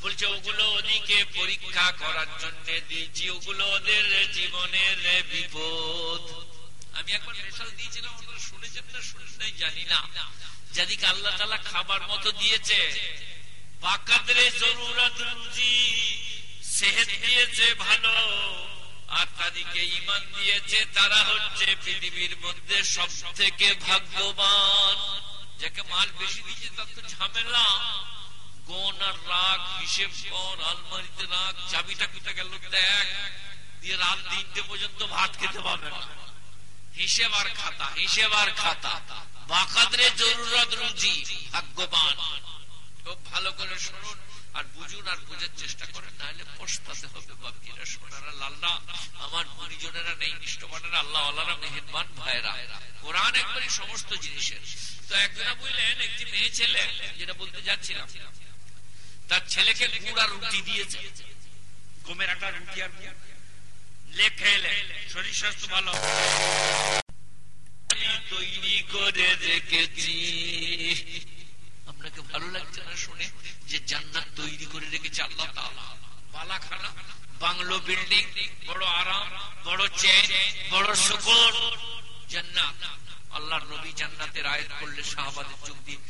বলছে, ওগুলো ওদিকে পরীক্ষা করার জন্য দিয়েছি। ওগুলো ওদের জীবনের বিপদ। আমি একবার দিয়েছিলাম শুনেছেন না শুনেছেন নাই, জানি না। আল্লাহ তালা খাবার মতো দিয়েছে জরুরত রুজি, সেহেত দিয়েছে ভালো, আর তাদেরকে ইমান দিয়েছে তারা হচ্ছে পৃথিবীর মধ্যে সব থেকে ভাগ্যবান। যাকে মাল বেশি দিচ্ছে তার তো ঝামেলা। গন আর রাগ, হিসেব কর, আলমারিতে রাগ, চাবিটা কোথা গেল দেখ। দিয়ে রাত তিনটে পর্যন্ত ভাত খেতে পাবে না। হিসেব আর খাতা, হিসেব আর খাতা। বাকাদরে জরুরত রুজি, ভাগ্যবান। খুব ভালো করে শুনুন। আর বুঝুন আর বোঝার চেষ্টা করেন, নাহলে পস্তাতে হবে বাপজিরা সোনারা লাল্লা, আমার মরিজনেরা নেই, নিষ্ঠবানেরা আল্লাহ আল্লাহরা মেহেরবান ভাইরা কোরআন একবারই সমস্ত জিনিসের। তো একজনা বললেন, একটি মেয়ে ছেলে, যেটা বলতে যাচ্ছিলাম, তার ছেলেকে গুড় রুটি দিয়েছে। গমের একটা রুটি আর লেখে শরীর স্বাস্থ্য ভালো। তৈরি করে রেখেছি। আপনাকে ভালো লাগছে না শুনে যে জান্নাত তৈরি করে রেখেছে আল্লাহ পালাখানা, বাংলো বিল্ডিং, বড় আরাম, বড় চেন, বড় সুকর জান্নাত। আল্লাহর নবী জান্নাতের আয়াত করলে শাহবাদের চোখ দিয়ে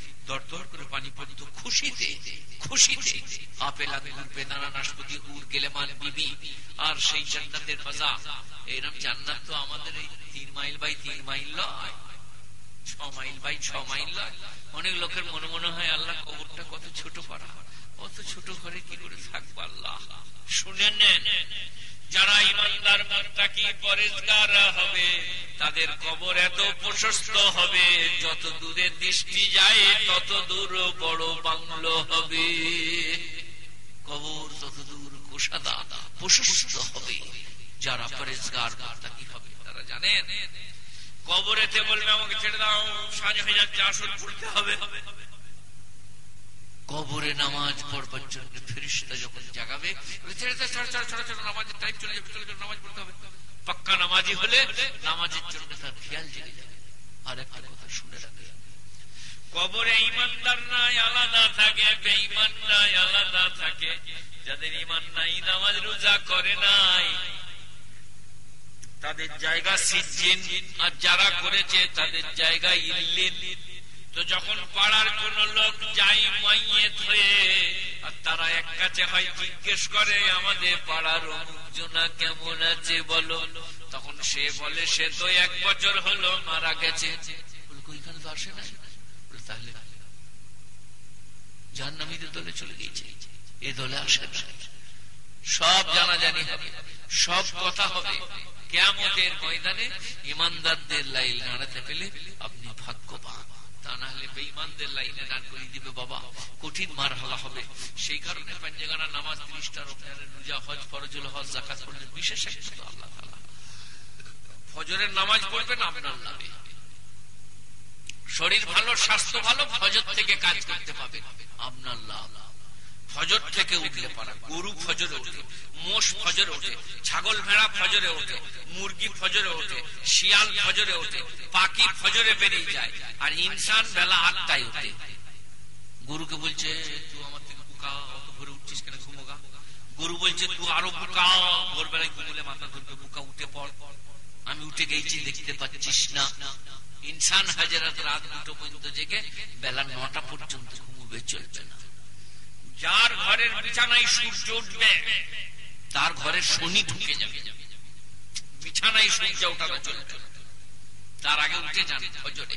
করে পানি পড়তো। খুশিতে খুশিতে। আপেল আঙ্গুর বেদানা নাশপাতি উর গেলেমান বিবি। আর সেই জান্নাতের মজা এরকম জান্নাত তো আমাদের এই তিন মাইল বাই তিন মাইল নয়। ছ মাইল বাই ছ মাইল অনেক লোকের মনে মনে হয়, আল্লাহ কবরটা কত ছোট পারা অত ছোট ঘরে কি করে থাকব আল্লাহ? শুনে নেন, যারা ইমানদার হবে, তাদের কবর এত প্রশস্ত হবে, যত দূরে দৃষ্টি যায়, তত দূর বড় বাংলো হবে। কবর তত দূর কোষাদা প্রশস্ত হবে, যারা পরেজগার মাত্রাকি হবে, তারা জানেন কবরেতে বলবে আমাকে ছেড়ে দাও হয়ে যাচ্ছে আসর পড়তে হবে। কবরে নামাজ পড়বার জন্য ফেরিস্তা যখন জাগাবে নামাজের টাইম চলে যাবে, চলে নামাজ পড়তে হবে। পাক্কা নামাজি হলে নামাজের জন্য তার খেয়াল জেগে যাবে। আর একটা কথা শুনে রাখবে। কবরে ইমানদার নাই, আলাদা থাকে, বেঈমান নাই, আলাদা থাকে। যাদের ইমান নাই, নামাজ রোজা করে নাই তাদের জায়গা সিজিন আর যারা করেছে তাদের জায়গা ইল্লিন। তো যখন পাড়ার কোন লোক যাই মাইয়েত হয়ে, আর তারা এক কাছে হয় জিজ্ঞেস করে, আমাদের পাড়ার অমুকজনা কেমন আছে বলো? তখন সে বলে, সে তো এক বছর হলো মারা গেছে। ওইখানে তো আসে না তাহলে জাহান্নামীদের দলে চলে গিয়েছে। এ দলে আসে না সব জানা জানি হবে। সব কথা হবে। কেমতের ময়দানে ইমানদারদের লাইল নাড়াতে পেলে আপনি ভাগ্যবান। তা না হলে বেঈমানদের লাইনে দান করে দিবে বাবা। কঠিন মার হালা হবে। সেই কারণে পাঞ্জাগানা নামাজ তিরিশটা রমজানের রোজা, হজ, ফরজুল হজ জাকাত করলে বিশেষ একটা আল্লাহ তাআলা ফজরের নামাজ পড়বেন আপনার লাভে। শরীর ভালো, স্বাস্থ্য ভালো, ফজর থেকে কাজ করতে পাবে আপনার লাভ। ফজর থেকে উঠলে পারা, গরু ফজরে ওঠে, মোষ ফজরে ওঠে, ছাগল ভেড়া ফজরে ওঠে, মুরগি ফজরে ওঠে, শিয়াল ফজরে ওঠে, পাখি ফজরে বেরিয়ে যায়, আর ইনসান বেলা আটটায় ওঠে গরুকে বলছে তুই আমার থেকে বুকা, অত ভরে উঠছিস কেন ঘুমোগা? গরু বলছে তুই আরও বুকা, ভোরবেলায় ঘুমলে মাথা ধরবে বুকা, উঠে পড়। আমি উঠে গেছি, দেখতে পাচ্ছিস না। ইনসান হাজারাত রাত দুটো পর্যন্ত জেগে, বেলা নটা পর্যন্ত ঘুমবে, চলবে না। যার ঘরের বিছানায় সূর্য উঠবে, তার ঘরে শনি ঢুকে যাবে। বিছানায় সূর্য ওঠানো চলবে তার আগে উঠে যান ফজরে,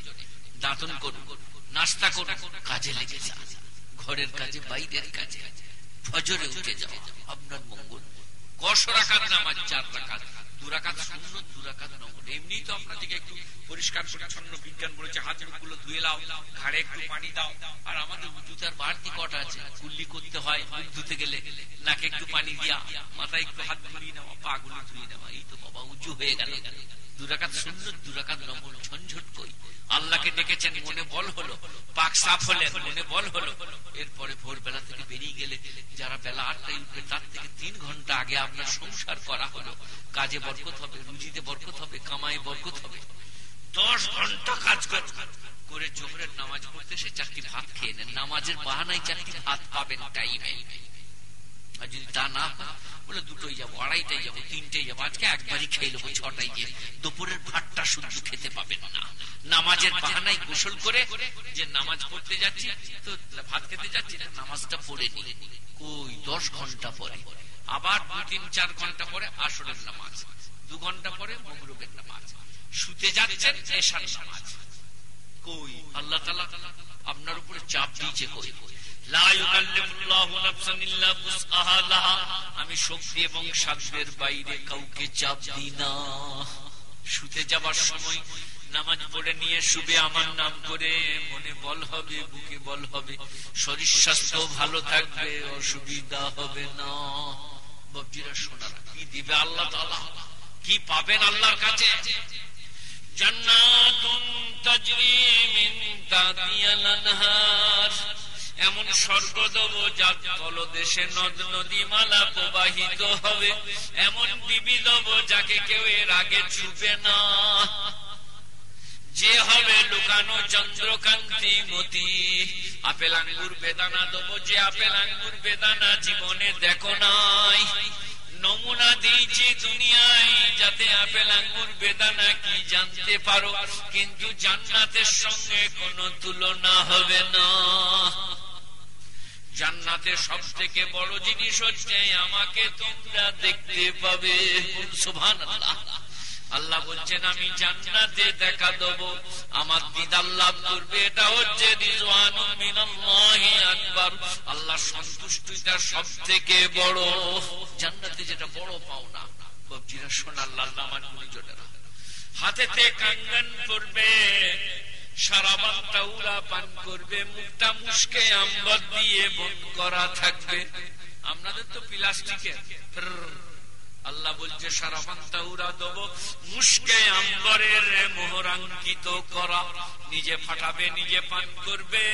দাঁতন করুন, নাস্তা করুন, কাজে লেগে যান। ঘরের কাজে, বাইরের কাজে। ফজরে উঠে যাও আপনার মঙ্গল। কশ রাখার নামাজ, চার রাখাত দুরাকাত দুরাকাত নগর এমনি তো আপনাদেরকে একটু পরিষ্কার, পরিচ্ছন্ন বিজ্ঞান বলেছে, হাত মুখগুলো ধুয়ে লাও, ঘাড়ে একটু পানি দাও। আর আমাদের জুতার বাড়তি কটা আছে? কুল্লি করতে হয়, মুখ ধুতে গেলে নাকে একটু পানি দিয়া, মাথায় একটু হাত ধুয়ে নেওয়া পা গুলো ধুয়ে নেওয়া, এই তো বাবা, উঁচু হয়ে গেল। দুরাকাত দুরাকাত নগর ঝঞ্ঝট কই? আল্লাহকে ডেকেছেন, মনে বল হলো, পাক সাফ হলেন, মনে বল হলো। এরপরে ভোরবেলা থেকে বেরিয়ে গেলে যারা বেলা আটটায় উঠবে, তার থেকে তিন ঘণ্টা আগে আপনার সংসার করা হলো। কাজে বরকত হবে, রুজিতে বরকত হবে, কামায় বরকত হবে। দশ ঘণ্টা কাজ করে জোহরের নামাজ পড়তে সে চারটি ভাত খেয়ে নেন। নামাজের বাহানায় চারটি ভাত পাবেন টাইমে। আর যদি তা না বলে দুটোই যাব আড়াইটাই যাব তিনটেই যাব, আজকে একবারই খেয়ে নেব ছটাই গিয়ে। দুপুরের ভাতটা শুধু খেতে পাবেন না। নামাজের বাহানায় গোসল করে যে নামাজ পড়তে যাচ্ছি, তো ভাত খেতে যাচ্ছি নামাজটা পড়ে নি। কই, দশ ঘণ্টা পরে। আবার দু, তিন, চার ঘণ্টা পরে আসরের নামাজ, দু ঘণ্টা পরে মগরবের নামাজ। শুতে যাচ্ছেন, এশার নামাজ। কই? আল্লাহ তালা আপনার উপরে চাপ দিয়েছে কই? আমি শক্তি এবং সাধ্যের বাইরে কাউকে চাপ দিই না। শুতে যাবার সময় নামাজ পড়ে নিয়ে শুবে আমার নাম করে। মনে বল হবে, বুকে বল হবে। শরীর স্বাস্থ্য ভালো থাকবে, অসুবিধা হবে না। বাবজিরা শোনারা কি দিবে আল্লাহ তালা কি পাবেন আল্লাহর কাছে? মিন এমন স্বর্গ দেব যার তলদেশে নদ নদী মালা প্রবাহিত হবে। এমন বিবি দেব যাকে কেউ এর আগে ছুবে না। যে হবে লুকানো চন্দ্রকান্তি মতি। আপেল আঙ্গুর বেদানা দেব যে আপেল আঙ্গুর বেদানা জীবনে দেখো নাই। নমুনা দিয়েছি দুনিয়ায়, যাতে আপেল আঙ্গুর বেদানা কি জানতে পারো। কিন্তু জান্নাতের সঙ্গে কোনো তুলনা হবে না। জান্নাতের সব থেকে বড় জিনিস হচ্ছে, আমাকে তোমরা দেখতে পাবে। সুভান আল্লাহ আল্লাহ বলছেন, আমি জান্নাতে দেখা দেব। আমার দিদার লাভ করবে। এটা হচ্ছে আল্লাহ সন্তুষ্টিটা সব থেকে বড়। জান্নাতে যেটা বড় পাওনা, কবজিরা শোনার আমার হাতেতে করবে সারাবানটা উড়া পান করবে, মুখটা মুসকে আম্বর দিয়ে বন্ধ করা থাকবে। আপনাদের তো প্লাস্টিকের। আল্লাহ বলছে সারাবান্তা উড়া দেব, মুসকে আম্বরের মোহরাঙ্কিত করা। নিজে ফাটাবে, নিজে পান করবে,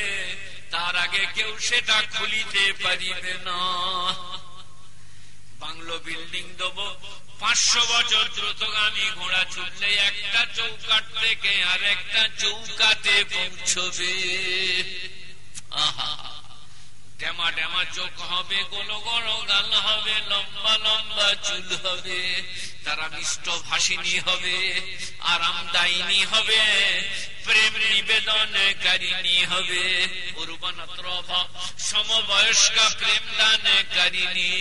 তার আগে কেউ সেটা খুলিতে পারিবে না। বাংলো বিল্ডিং দেব, পাঁচশো বছর দ্রুতগামী ঘোড়া ছুটলে একটা চৌকাট থেকে আর একটা চৌকাতে পৌঁছবে। ডেমা চোখ হবে গোল গড় গাল হবে, লম্বা লম্বা চুল হবে, তারা মিষ্ট ভাসিনী হবে, আরামদায়িনী হবে, প্রেম নিবেদন কারিনী হবে সমবয়স্কা প্রেম দান কারিনী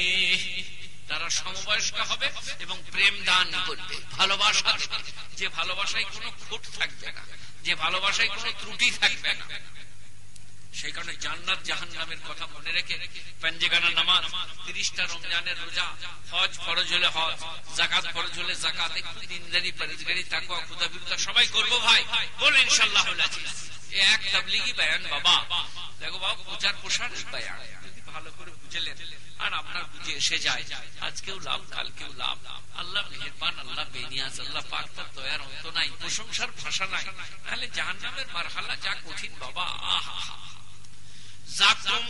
তারা সমবয়স্ক হবে এবং প্রেম দান করবে। ভালোবাসা, যে ভালোবাসায় কোনো খুট থাকবে না, যে ভালোবাসায় কোনো ত্রুটি থাকবে না সেই কারণে জান্নাত জাহান নামের কথা মনে রেখে পঞ্জেগানা নামাজ, তিরিশটা রমজানের রোজা, হজ ফরজ হলে হজ জাকাত ফরজ হলে জাকাত একটু দিনদারি পরেজগারি তাকুয়া খুদাবিরতা সবাই করব ভাই। বল ইনশাল্লাহ এক তাবলিগি বায়ান বাবা। দেখো বাবা প্রচার প্রসার বায়ান। ভালো করে বুঝলেন। আর আপনার বুঝে এসে যায় আজকেও লাভ, কালকেও লাভ। আল্লাহ মেহেরবান আল্লাহ বেনিয়াজ, আল্লাহ পাক তার দয়ার অন্ত নাই, প্রশংসার ভাষা নাই। তাহলে জাহান নামের মারহালা যা কঠিন বাবা, আহা। জাকুম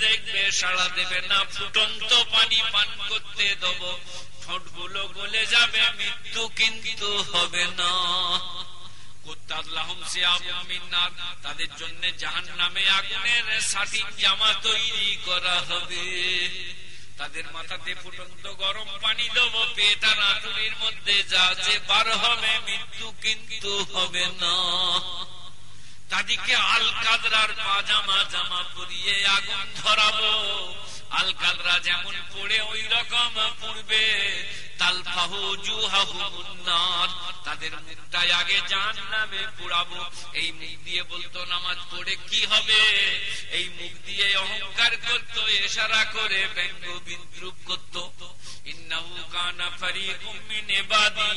দেখবে, সাড়া দেবে না। ফুটন্ত পানি পান করতে দেব। ঠোঁটগুলো গলে যাবে, মৃত্যু কিন্তু হবে না। তাদের জন্য জাহান নামে আগুনের সাটিন জামা তৈরি করা হবে। তাদের মাথাতে ফুটন্ত গরম পানি দেবো, পেটার আঁটুরির মধ্যে যা যে বার হবে, মৃত্যু কিন্তু হবে না। তাদেরকে আল কাদরার পাজামা জামা পরিয়ে আগুন ধরাবো আলকালরা যেমন পড়ে ওই রকম পূর্বে তাদের মুখটাই আগে জান নামে পুরাবো এই মুখ দিয়ে বলতো, নামাজ পড়ে কি হবে? এই মুখ দিয়ে অহংকার করতো এশারা করে ব্যঙ্গ বিদ্রুপ করতো। ইন্নাহু কানা ফারিকুম মিন ইবাদি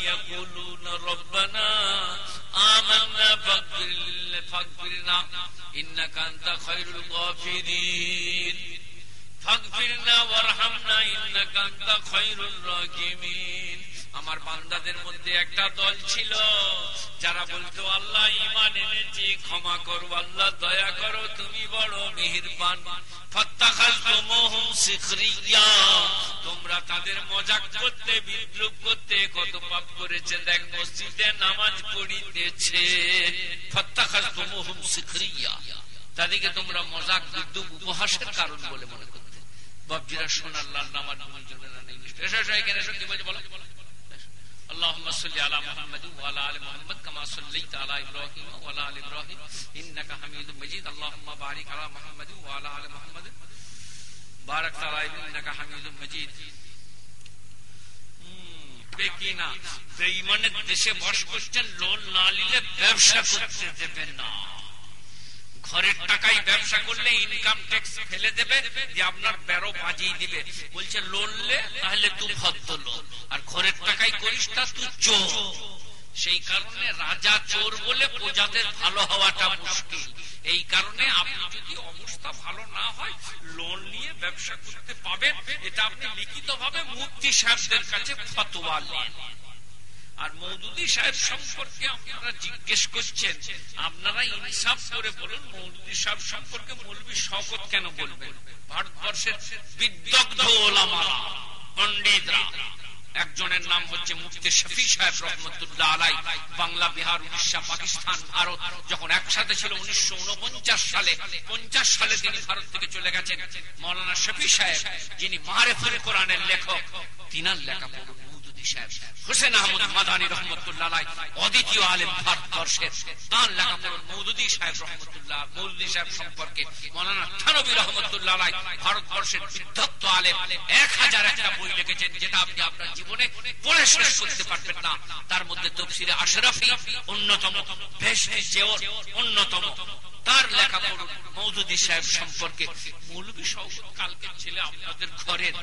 আমার বান্দাদের মধ্যে একটা দল ছিল, যারা বলতো, আল্লাহ ইমান এনেছি, ক্ষমা করো, আল্লাহ দয়া করো, তুমি বড় তোমরা তাদের মজাক করতে, বিদ্রুপ করতে, কত পাপ করেছে দেখ, মসজিদে নামাজ পড়িতেছে। তাদেরকে তোমরা মজাক, বিদ্রুপ, উপহাসের কারণ বলে মনে করো বাপজিরা সোনার লাল নামার নামার জন্য এখানে সত্যি বলছে বলো اللهم صل على محمد وعلى ال محمد كما صليت على ابراهيم وعلى ال ابراهيم انك حميد مجيد اللهم بارك على محمد وعلى ال محمد بارك على انك حميد مجيد বেকিনা বেঈমানের দেশে বস করছেন লোন না নিলে ব্যবসা করতে দেবে না ঘরের টাকায় ব্যবসা করলে ইনকাম ট্যাক্স ফেলে দেবে যে আপনার বেরো বাজিয়ে দিবে। বলছে লোনলে তাহলে তুই ভদ্র লোন আর ঘরের টাকায় করিস তা তুই চোর। সেই কারণে রাজা চোর বলে প্রজাদের ভালো হওয়াটা মুশকিল। এই কারণে আপনি যদি অবস্থা ভালো না হয় লোন নিয়ে ব্যবসা করতে পাবেন। এটা আপনি লিখিত ভাবে মুক্তি সাহেবদের কাছে ফতোয়া নেন আর মৌদুদি সাহেব সম্পর্কে আপনারা জিজ্ঞেস করছেন, আপনারা ইনসাফ করে বলুন, মৌদুদি সাহেব সম্পর্কে মৌলবী শকত কেন বলবেন? ভারতবর্ষের বিদগ্ধ ওলামারা পন্ডিতরা একজনের নাম হচ্ছে মুফতি শফি সাহেব রহমতুল্লাহ আলাই। বাংলা, বিহার, উড়িষ্যা, পাকিস্তান, ভারত যখন একসাথে ছিল উনিশশো উনপঞ্চাশ সালে, পঞ্চাশ সালে তিনি ভারত থেকে চলে গেছেন। মৌলানা শফি সাহেব, যিনি মারে মারেফুল কোরআনের লেখক, তিনার লেখা পড়ুন আপনার জীবনে পড়ে শেষ করতে পারবেন না। তার মধ্যে তফসিরে আশরাফি অন্যতম অন্যতম। তার লেখা পড়ুন মৌদুদি সাহেব সম্পর্কে। মৌলবী কালকে ছেলে আপনাদের ঘরের।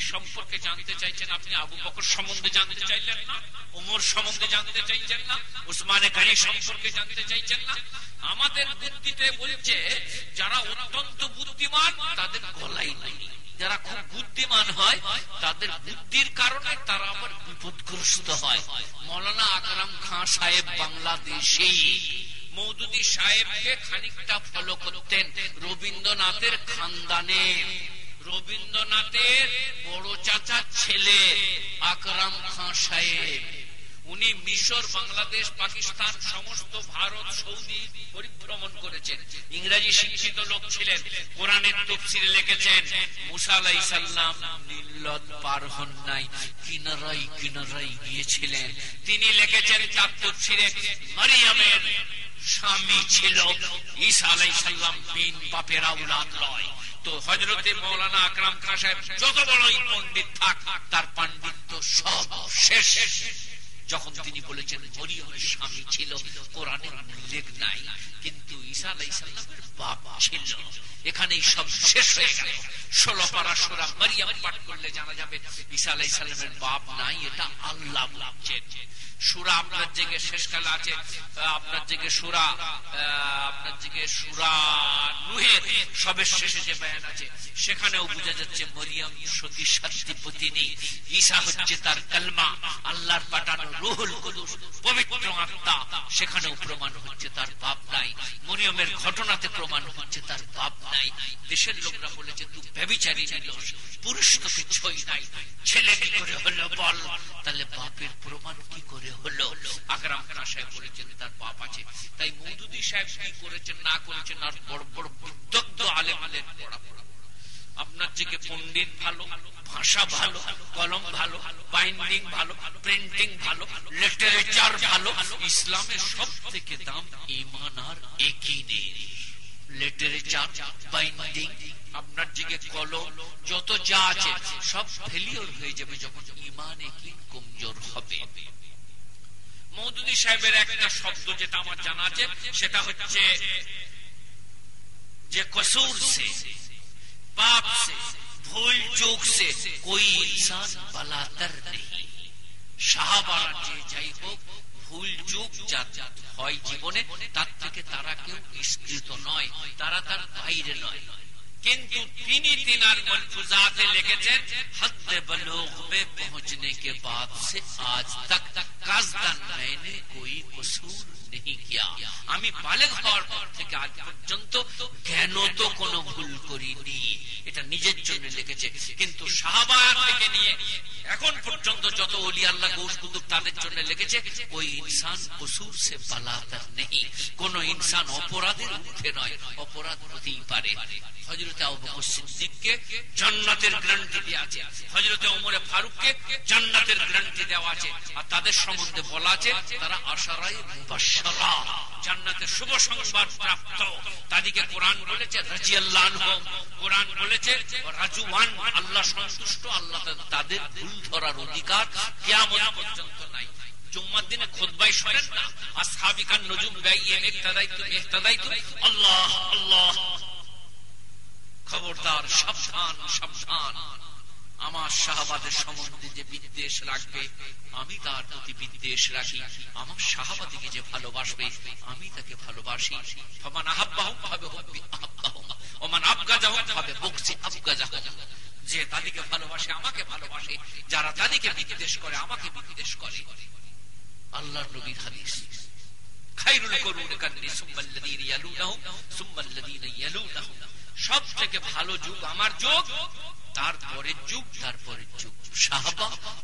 সম্পর্কে জানতে চাইছেন আপনি আবু বকর সম্বন্ধে জানতে চাইলেন না, ওমর সম্বন্ধে জানতে চাইছেন না উসমানে গানি সম্পর্কে জানতে চাইছেন না। আমাদের বুদ্ধিতে বলছে, যারা অত্যন্ত বুদ্ধিমান, তাদের গলাই নাই। যারা খুব বুদ্ধিমান হয়, তাদের বুদ্ধির কারণে তারা আবার বিপদগ্রস্ত হয়। মৌলানা আকরাম খাঁ সাহেব বাংলাদেশি। মৌদুদি সাহেবকে খানিকটা ফলো করতেন। রবীন্দ্রনাথের খানদানে। রবীন্দ্রনাথের বড় চাচার ছেলে আকরাম খাঁ সাহেব। উনি মিশর, বাংলাদেশ, পাকিস্তান, সমস্ত ভারত, সৌদি পরিভ্রমণ করেছেন। ইংরেজি শিক্ষিত লোক ছিলেন, কোরআনের তফসিরে লিখেছেন। মুসা আলাইসাল্লাম নীলত পার হন নাই কিনারাই কিনারাই গিয়েছিলেন। তিনি লিখেছেন তার তফসিরে মারিয়ামের স্বামী ছিল ঈসা আলাইসাল্লাম বিন বাপের আউলাদ লয়। তো হজরতে মৌলানা আকরাম সাহেব যত বড়ই পণ্ডিত থাক, তার পাণ্ডিত্য সব শেষ। যখন তিনি বলেছেন মরিয়মের স্বামী ছিল, কোরআনের উল্লেখ নাই, কিন্তু ঈসা আলাইসাল্লামের বাপ ছিল। এখানেই সব শেষ হয়ে গেল। ষোলো পারা সোরা মারিয়াম পাঠ করলে জানা যাবে, ঈসা আলাইসাল্লামের বাপ নাই, এটা আল্লাহ লাগছেন সুরা আপনার জেগে শেষকালে আছে, আপনার জেগে সুরা আপনার জেগে সুরা নুহের সবের শেষে যে বয়ান আছে, সেখানেও বোঝা যাচ্ছে মরিয়ম সতী শাস্তিপতি নেই ঈশা হচ্ছে তার কালমা, আল্লাহর পাঠানো পবিত্র আত্মা। সেখানেও প্রমাণ হচ্ছে তার বাপ নাই। মরিয়মের ঘটনাতে প্রমাণ হচ্ছে তার বাপ নাই। দেশের লোকরা বলেছে, তুই ব্যবিচারী নিলস পুরুষ তোকে ছই নাই। ছেলে কি করে হলো বল? তাহলে বাপের প্রমাণ কি করে হলো? আকরাম খান সাহেব বলেছেন, তার বাপ আছে। তাই মৌদুদি সাহেব কি করেছেন, না করেছেন, আর বড় বড় বিদগ্ধ আলেম আলেম পড়া পড়া আপনার দিকে পন্ডিত ভালো, ভাষা ভালো, কলম ভালো বাইন্ডিং ভালো প্রিন্টিং ভালো লিটারেচার ভালো, ইসলামের সব থেকে দাম ইমান আর একিনের লিটারেচার বাইন্ডিং আপনার দিকে কলম, যত যা আছে, সব ফেলিওর হয়ে যাবে যখন ইমানে কি কমজোর হবে। মৌদুদি সাহেবের একটা শব্দ যেটা আমার জানা আছে, সেটা হচ্ছে যে কসুর সে। কোই ইনসান বলাতর নেই সাহাবারা যে যাই হোক ভুল চোখ যার হয় জীবনে তার থেকে তারা কেউ নিষ্কৃত নয় তারা তার বাইরে নয় কিন্তু তিনি তিনার মলফুজাতে লিখেছেন হদ্দে বলোগ মে পৌঁছনে के बाद से आज तक কাজদান मैंने कोई कसूर नहीं किया আমি বালেগ হওয়ার পর থেকে আজ পর্যন্ত জ্ঞান তো কোনো ভুল করিনি এটা নিজের জন্য লিখেছে কিন্তু সাহাবা থেকে নিয়ে এখন পর্যন্ত যত অলি আল্লাহ গৌস কুতুব তাদের জন্য লিখেছে ওই ইনসান কসুর সে পালাতার নেই কোন ইনসান অপরাধের ঊর্ধ্বে নয় অপরাধ হতেই পারে হজরতে সিদ্দিককে জান্নাতের গ্যারান্টি দেওয়া আছে। হজরতে ওমরে ফারুককে জান্নাতের গ্যারান্টি দেওয়া আছে। আর তাদের সম্বন্ধে বলা আছে, তারা আশারাই মুবাশশারা। জান্নাতের শুভ সংবাদ প্রাপ্ত। তাদেরকে কোরআন বলেছে রাজিয়াল্লাহ কোরআন বলেছে রাজুওয়ান আল্লাহ সন্তুষ্ট, আল্লাহ তাদের ভুল ধরার অধিকার কিয়ামত পর্যন্ত নাই। জুম্মার দিনে খোদবাই শোনেন না। আসহাবিকান নজুম গাইয়ে ইহতাদাইতু ইহতাদাইতু আল্লাহ আল্লাহ। খবরদার, সাবধান সাবধান। আমার শাহবাদের সম্বন্ধে যে বিদ্বেষ রাখবে, আমি তার প্রতি বিদ্বেষ রাখি। আমার শাহবাদিকে যে ভালোবাসবে, আমি তাকে ভালোবাসি। ফমান আহাব্বাহুম ভাবে হব্বি ওমান আবগাজাহুম ভাবে বকসি আবগাজাহুম। যে তাদেরকে ভালোবাসে, আমাকে ভালোবাসে। যারা তাদেরকে বিদ্বেষ করে, আমাকে বিদ্বেষ করে। আল্লাহর নবীর হাদিস। খাইরুল করুন কান্নি সুম্মাল্লাযীনা ইয়ালুনাহুম সুম্মাল্লাযীনা ইয়ালুনাহুম। সব থেকে ভালো যুগ আমার যুগ তারপরের যুগ তারপরের যুগ।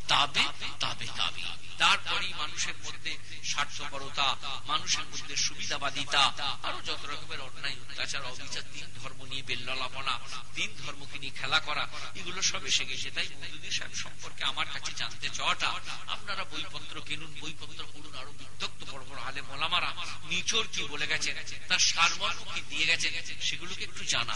তাবে তাবে তাবে। তারপরেই মানুষের মধ্যে স্বার্থপরতা, মানুষের মধ্যে সুবিধাবাদিতা, আরও যত রকমের অন্যায়, অত্যাচার, অবিচার দিন ধর্ম নিয়ে দিন ধর্মকে নিয়ে খেলা করা, এগুলো সব এসে গেছে। তাই মৌদুদি সাহেব সম্পর্কে আমার কাছে জানতে চাওয়াটা, আপনারা বইপত্র কিনুন, বইপত্র পড়ুন, আরও বিদ্যক্ত বড় বড় আলে নিচর কি বলে গেছেন তার সারমর্ম কি দিয়ে গেছেন সেগুলোকে একটু জানা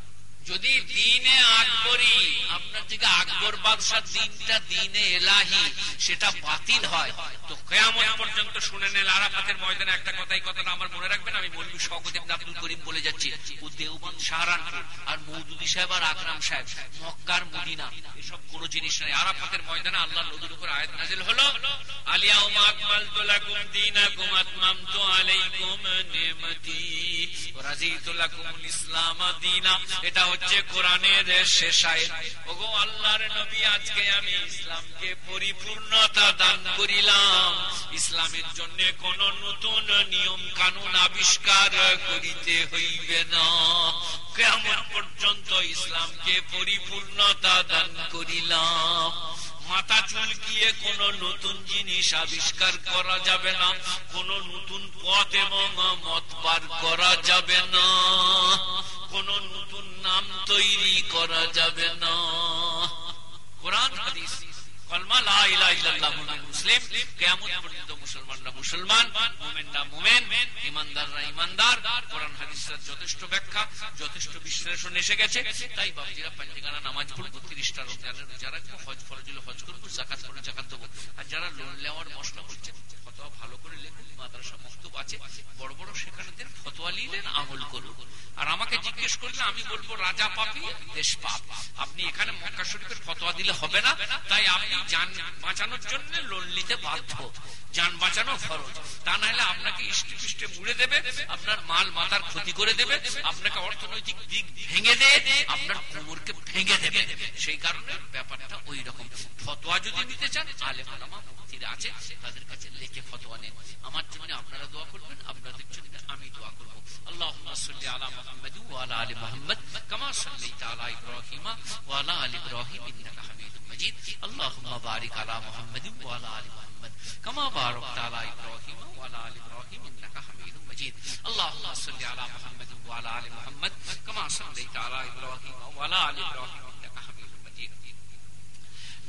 যদি দিনে আকবরি আপনার থেকে আকবর বাদশাহ দিনটা দিনে এলাহি, সেটা বাতিল হয়। তো কেয়ামত পর্যন্ত শুনে নেন, আরাফাতের ময়দানে একটা কথাই, কথাটা আমার মনে রাখবেন, আমি মৌলবী শওকত আব্দুল করিম বলে যাচ্ছি, ও দেওবন্দ সাহারানপুর আর মৌদুদি সাহেব আর আকরাম সাহেব, মক্কার মদিনা, এসব কোন জিনিস নাই। আরাফাতের ময়দানে আল্লাহ নদীর উপর আয়াত নাজিল হলো আলিয়াউমা আকমালতু লাকুম দীনাকুম আতমামতু আলাইকুম নি'মতি, ওয়া রাজিতু লাকুমুল ইসলাম দীনা। এটা হচ্ছে কোরআনের শেষ ওগো আল্লাহর নবী, আজকে আমি ইসলামকে পরিপূর্ণতা দান করিলাম। ইসলামের জন্য কোন নতুন নিয়ম কানুন আবিষ্কার করিতে হইবে না। কেমন পর্যন্ত ইসলামকে পরিপূর্ণতা দান করিলাম। মাথা চুলকিয়ে কোন নতুন জিনিস আবিষ্কার করা যাবে না। কোন নতুন পথ এবং মত পার করা যাবে না। কোন নতুন নাম তৈরি করা যাবে না। কোরআন কলমা লা মুসলিম, কিয়ামত পর্যন্ত মুসলমানরা মুসলমান, মুমিনরা মুমিন ঈমানদাররা ঈমানদার কোরআন, হাদিসের যথেষ্ট ব্যাখ্যা, যথেষ্ট বিশ্লেষণ এসে গেছে। তাই বাপজিরা পাঞ্জিগানা নামাজ পড়ব 30টা রমজানের রাখব, হজ ফরজ হলে হজ করব, যাকাত করে যাকাত দেবো। আর যারা লোন নেওয়ার মশলা করছেন ফতোয়া ভালো করে লেখুন মাদ্রাসা মক্তব আছে, বড় বড় সেখানে ফতোয়া নিলেন আমল করুন আর আমাকে জিজ্ঞেস করলে আমি বলব, রাজা পাপি, দেশ পাপ। আপনি এখানে মক্কা শরীফের ফতোয়া দিলে হবে না, তাই আপনি যান বাঁচানোর জন্য লোন নিতে বাধ্য যান বাঁচানো ফরজ তা না হলে আপনাকে ইষ্টে পিষ্টে মুড়ে দেবে আপনার মাল মাথার ক্ষতি করে দেবে আপনাকে অর্থনৈতিক দিক ভেঙে দেয় আপনার কোমরকে ভেঙে দেবে সেই কারণে ব্যাপারটা ওই রকম ফতোয়া যদি নিতে চান আলে মালামা মুক্তিরা আছে তাদের কাছে লেখে ফতোয়া নেন আমার জন্য আপনারা দোয়া করবেন আপনাদের জন্য আমি দোয়া করবো اللهم صل على محمد وعلى ال محمد كما صليت على ابراهيم وعلى ال ابراهيم انك حميد مجيد اللهم بارك على محمد وعلى ال محمد، کما بارکت علی ابراہیم و علی ابراہیم انک حمید مجید۔ اللهم صل علی محمد و علی محمد، کما صلیت علی ابراہیم و علی ابراہیم انک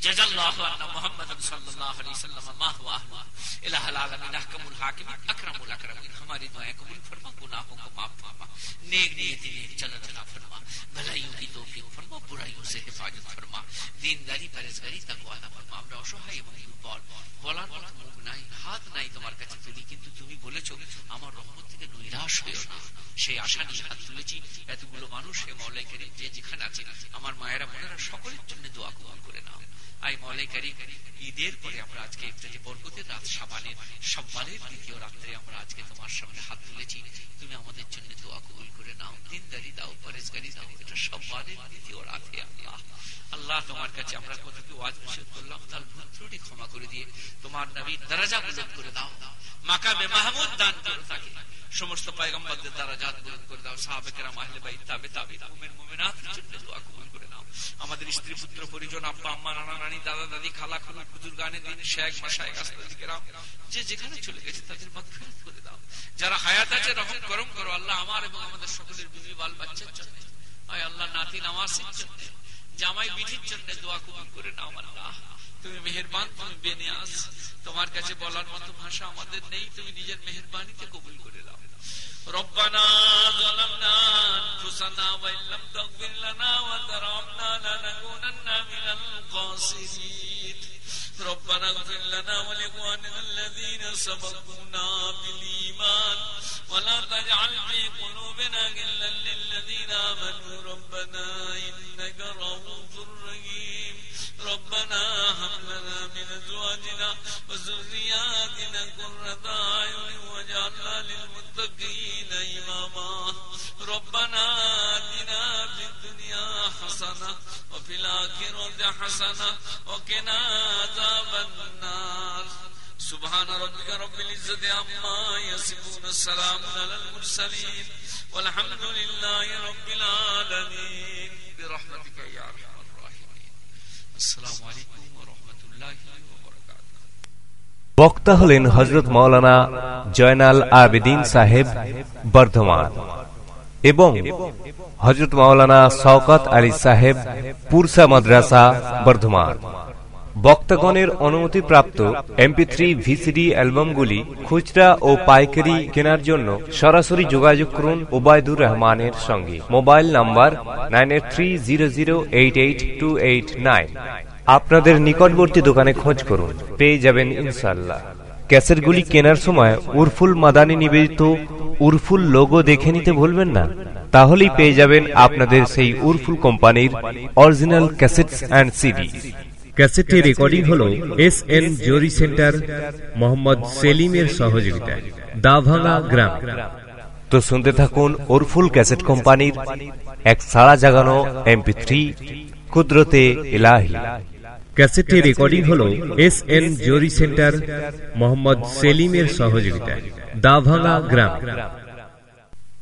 জাজাল্লাহু আন্না মুহাম্মাদান সাল্লাল্লাহু আলাইহি সাল্লাম মা হুয়া আহলু ইলাহুল আলামিন আহকামুল হাকিমিন আকরামুল আকরামিন हमारी दुआएं कबूल फरमा गुनाहों को माफ फरमा नेक नियत नेक चलत अता फरमा भलाइयों की तौफीक फरमा बुराइयों से हिफाजत फरमा दीनदारी परहेजगारी तकवा अता फरमा আমরা অসহায় এবং দুর্বল বলার মতো মুখ নাই হাত নাই তোমার কাছে তুলি কিন্তু তুমি বলেছো আমার রহমত থেকে নৈরাশ হয়েও না সেই আশা নিয়ে হাত তুলেছি এতগুলো মানুষ হে মৌলাই করিম যে যেখানে আছে আমার মায়েরা বোনেরা সকলের জন্য দোয়া কবুল করে নাও আই মৌলাই করিম, ঈদের পরে আমরা আজকে যে বরকতের রাত সাবানের সব্বালের দ্বিতীয় রাত্রে আমরা আজকে তোমার সামনে হাত তুলেছি। তুমি আমাদের জন্য দোয়া কবুল করে নাও। দিনদারি দাও পরেশগারি দাও। এটা সব্বালের দ্বিতীয় রাতে আল্লাহ আল্লাহ তোমার কাছে আমরা কতটুকু ওয়াজ নিষেধ করলাম তার ভুল ত্রুটি ক্ষমা করে দিয়ে তোমার নবীর দরাজা বুলন্দ করে দাও। মাকাবে মাহমুদ দান করো তাকে। সমস্ত পয়গম্বরদের দরাজাত বুলন্দ করে দাও। সাহাবেকেরাম, আহলে বাইত, তাবে তাবে মুমিন, মুমিনাতের জন্য দোয়া কবুল করে নাও। আমাদের স্ত্রী, পুত্র, পরিজন, আব্বা, আম্মা নানা নানি দাদা, দাদি, খালা খালা গানে, দিন, শেখ মাসায়েক আস্তাদিকেরাম যে যেখানে চলে গেছে, তাদের মত ফেরত করে দাও। যারা হায়াত আছে, রহম, করম করো, আল্লাহ আমার এবং আমাদের সকলের বিবি বাল বাচ্চার জন্য। আয় আল্লাহ, নাতি, নামাজের জন্য। জামাই বিধির জন্য দোয়া কবুল করে নাও, আল্লাহ। তুমি মেহেরবান তুমি বেনিয়াজ তোমার কাছে বলার মতো ভাষা আমাদের নেই তুমি নিজের মেহেরবানিতে কবুল করে দাও ربنا ظلمنا أنفسنا وإن لم تغفر لنا وترحمنا لنكونن من الخاسرين ربنا اغفر لنا ولإخواننا الذين سبقونا بالإيمان ولا تجعل في قلوبنا غلا للذين آمنوا ربنا إنك رؤوف رحيم حسنة وقنا عذاب النار سبحان ربك رب العزة عما يصفون السلام على المرسلين والحمد لله رب العالمين برحمتك يا أرحم الراحمين السلام عليكم ورحمة الله وبركاته বক্তা হলেন হজরত মাওলানা জয়নাল আবেদিন সাহেব বর্ধমান এবং হজরত মাওলানা শওকত আলী সাহেব পুরসা মাদ্রাসা বর্ধমান। বক্তাগণের অনুমতিপ্রাপ্ত এমপি থ্রি ভিসিডি অ্যালবামগুলি খুচরা ও পাইকারি কেনার জন্য সরাসরি যোগাযোগ করুন ওবায়দুর রহমানের সঙ্গে। Mobile number nine three zero zero eight eight two eight nine. আপনাদের নিকটবর্তী দোকানে খোঁজ করুন। পেয়ে যাবেন ইনশাল্লাহ ক্যাসেটগুলি কেনার সময় উরফুল মাদানি নিবেদিত উরফুল লোগো দেখে নিতে ভুলবেন না। তাহলেই পেয়ে যাবেন আপনাদের সেই উরফুল কোম্পানির অরিজিনাল ক্যাসেটস অ্যান্ড সিডি ক্যাসেটটি রেকর্ডিং হল S N Zari centre Mohammad সেলিমের সহযোগিতায় দাভাঙা গ্রাম। তো শুনতে থাকুন ওরফুল ক্যাসেট কোম্পানির এক সাড়া জাগানো এমপি থ্রি কুদরতে ইলাহি ক্যাসেটটি রেকর্ডিং হল S N Zari centre Mohammad সেলিমের সহযোগিতায় দাভাঙা গ্রাম।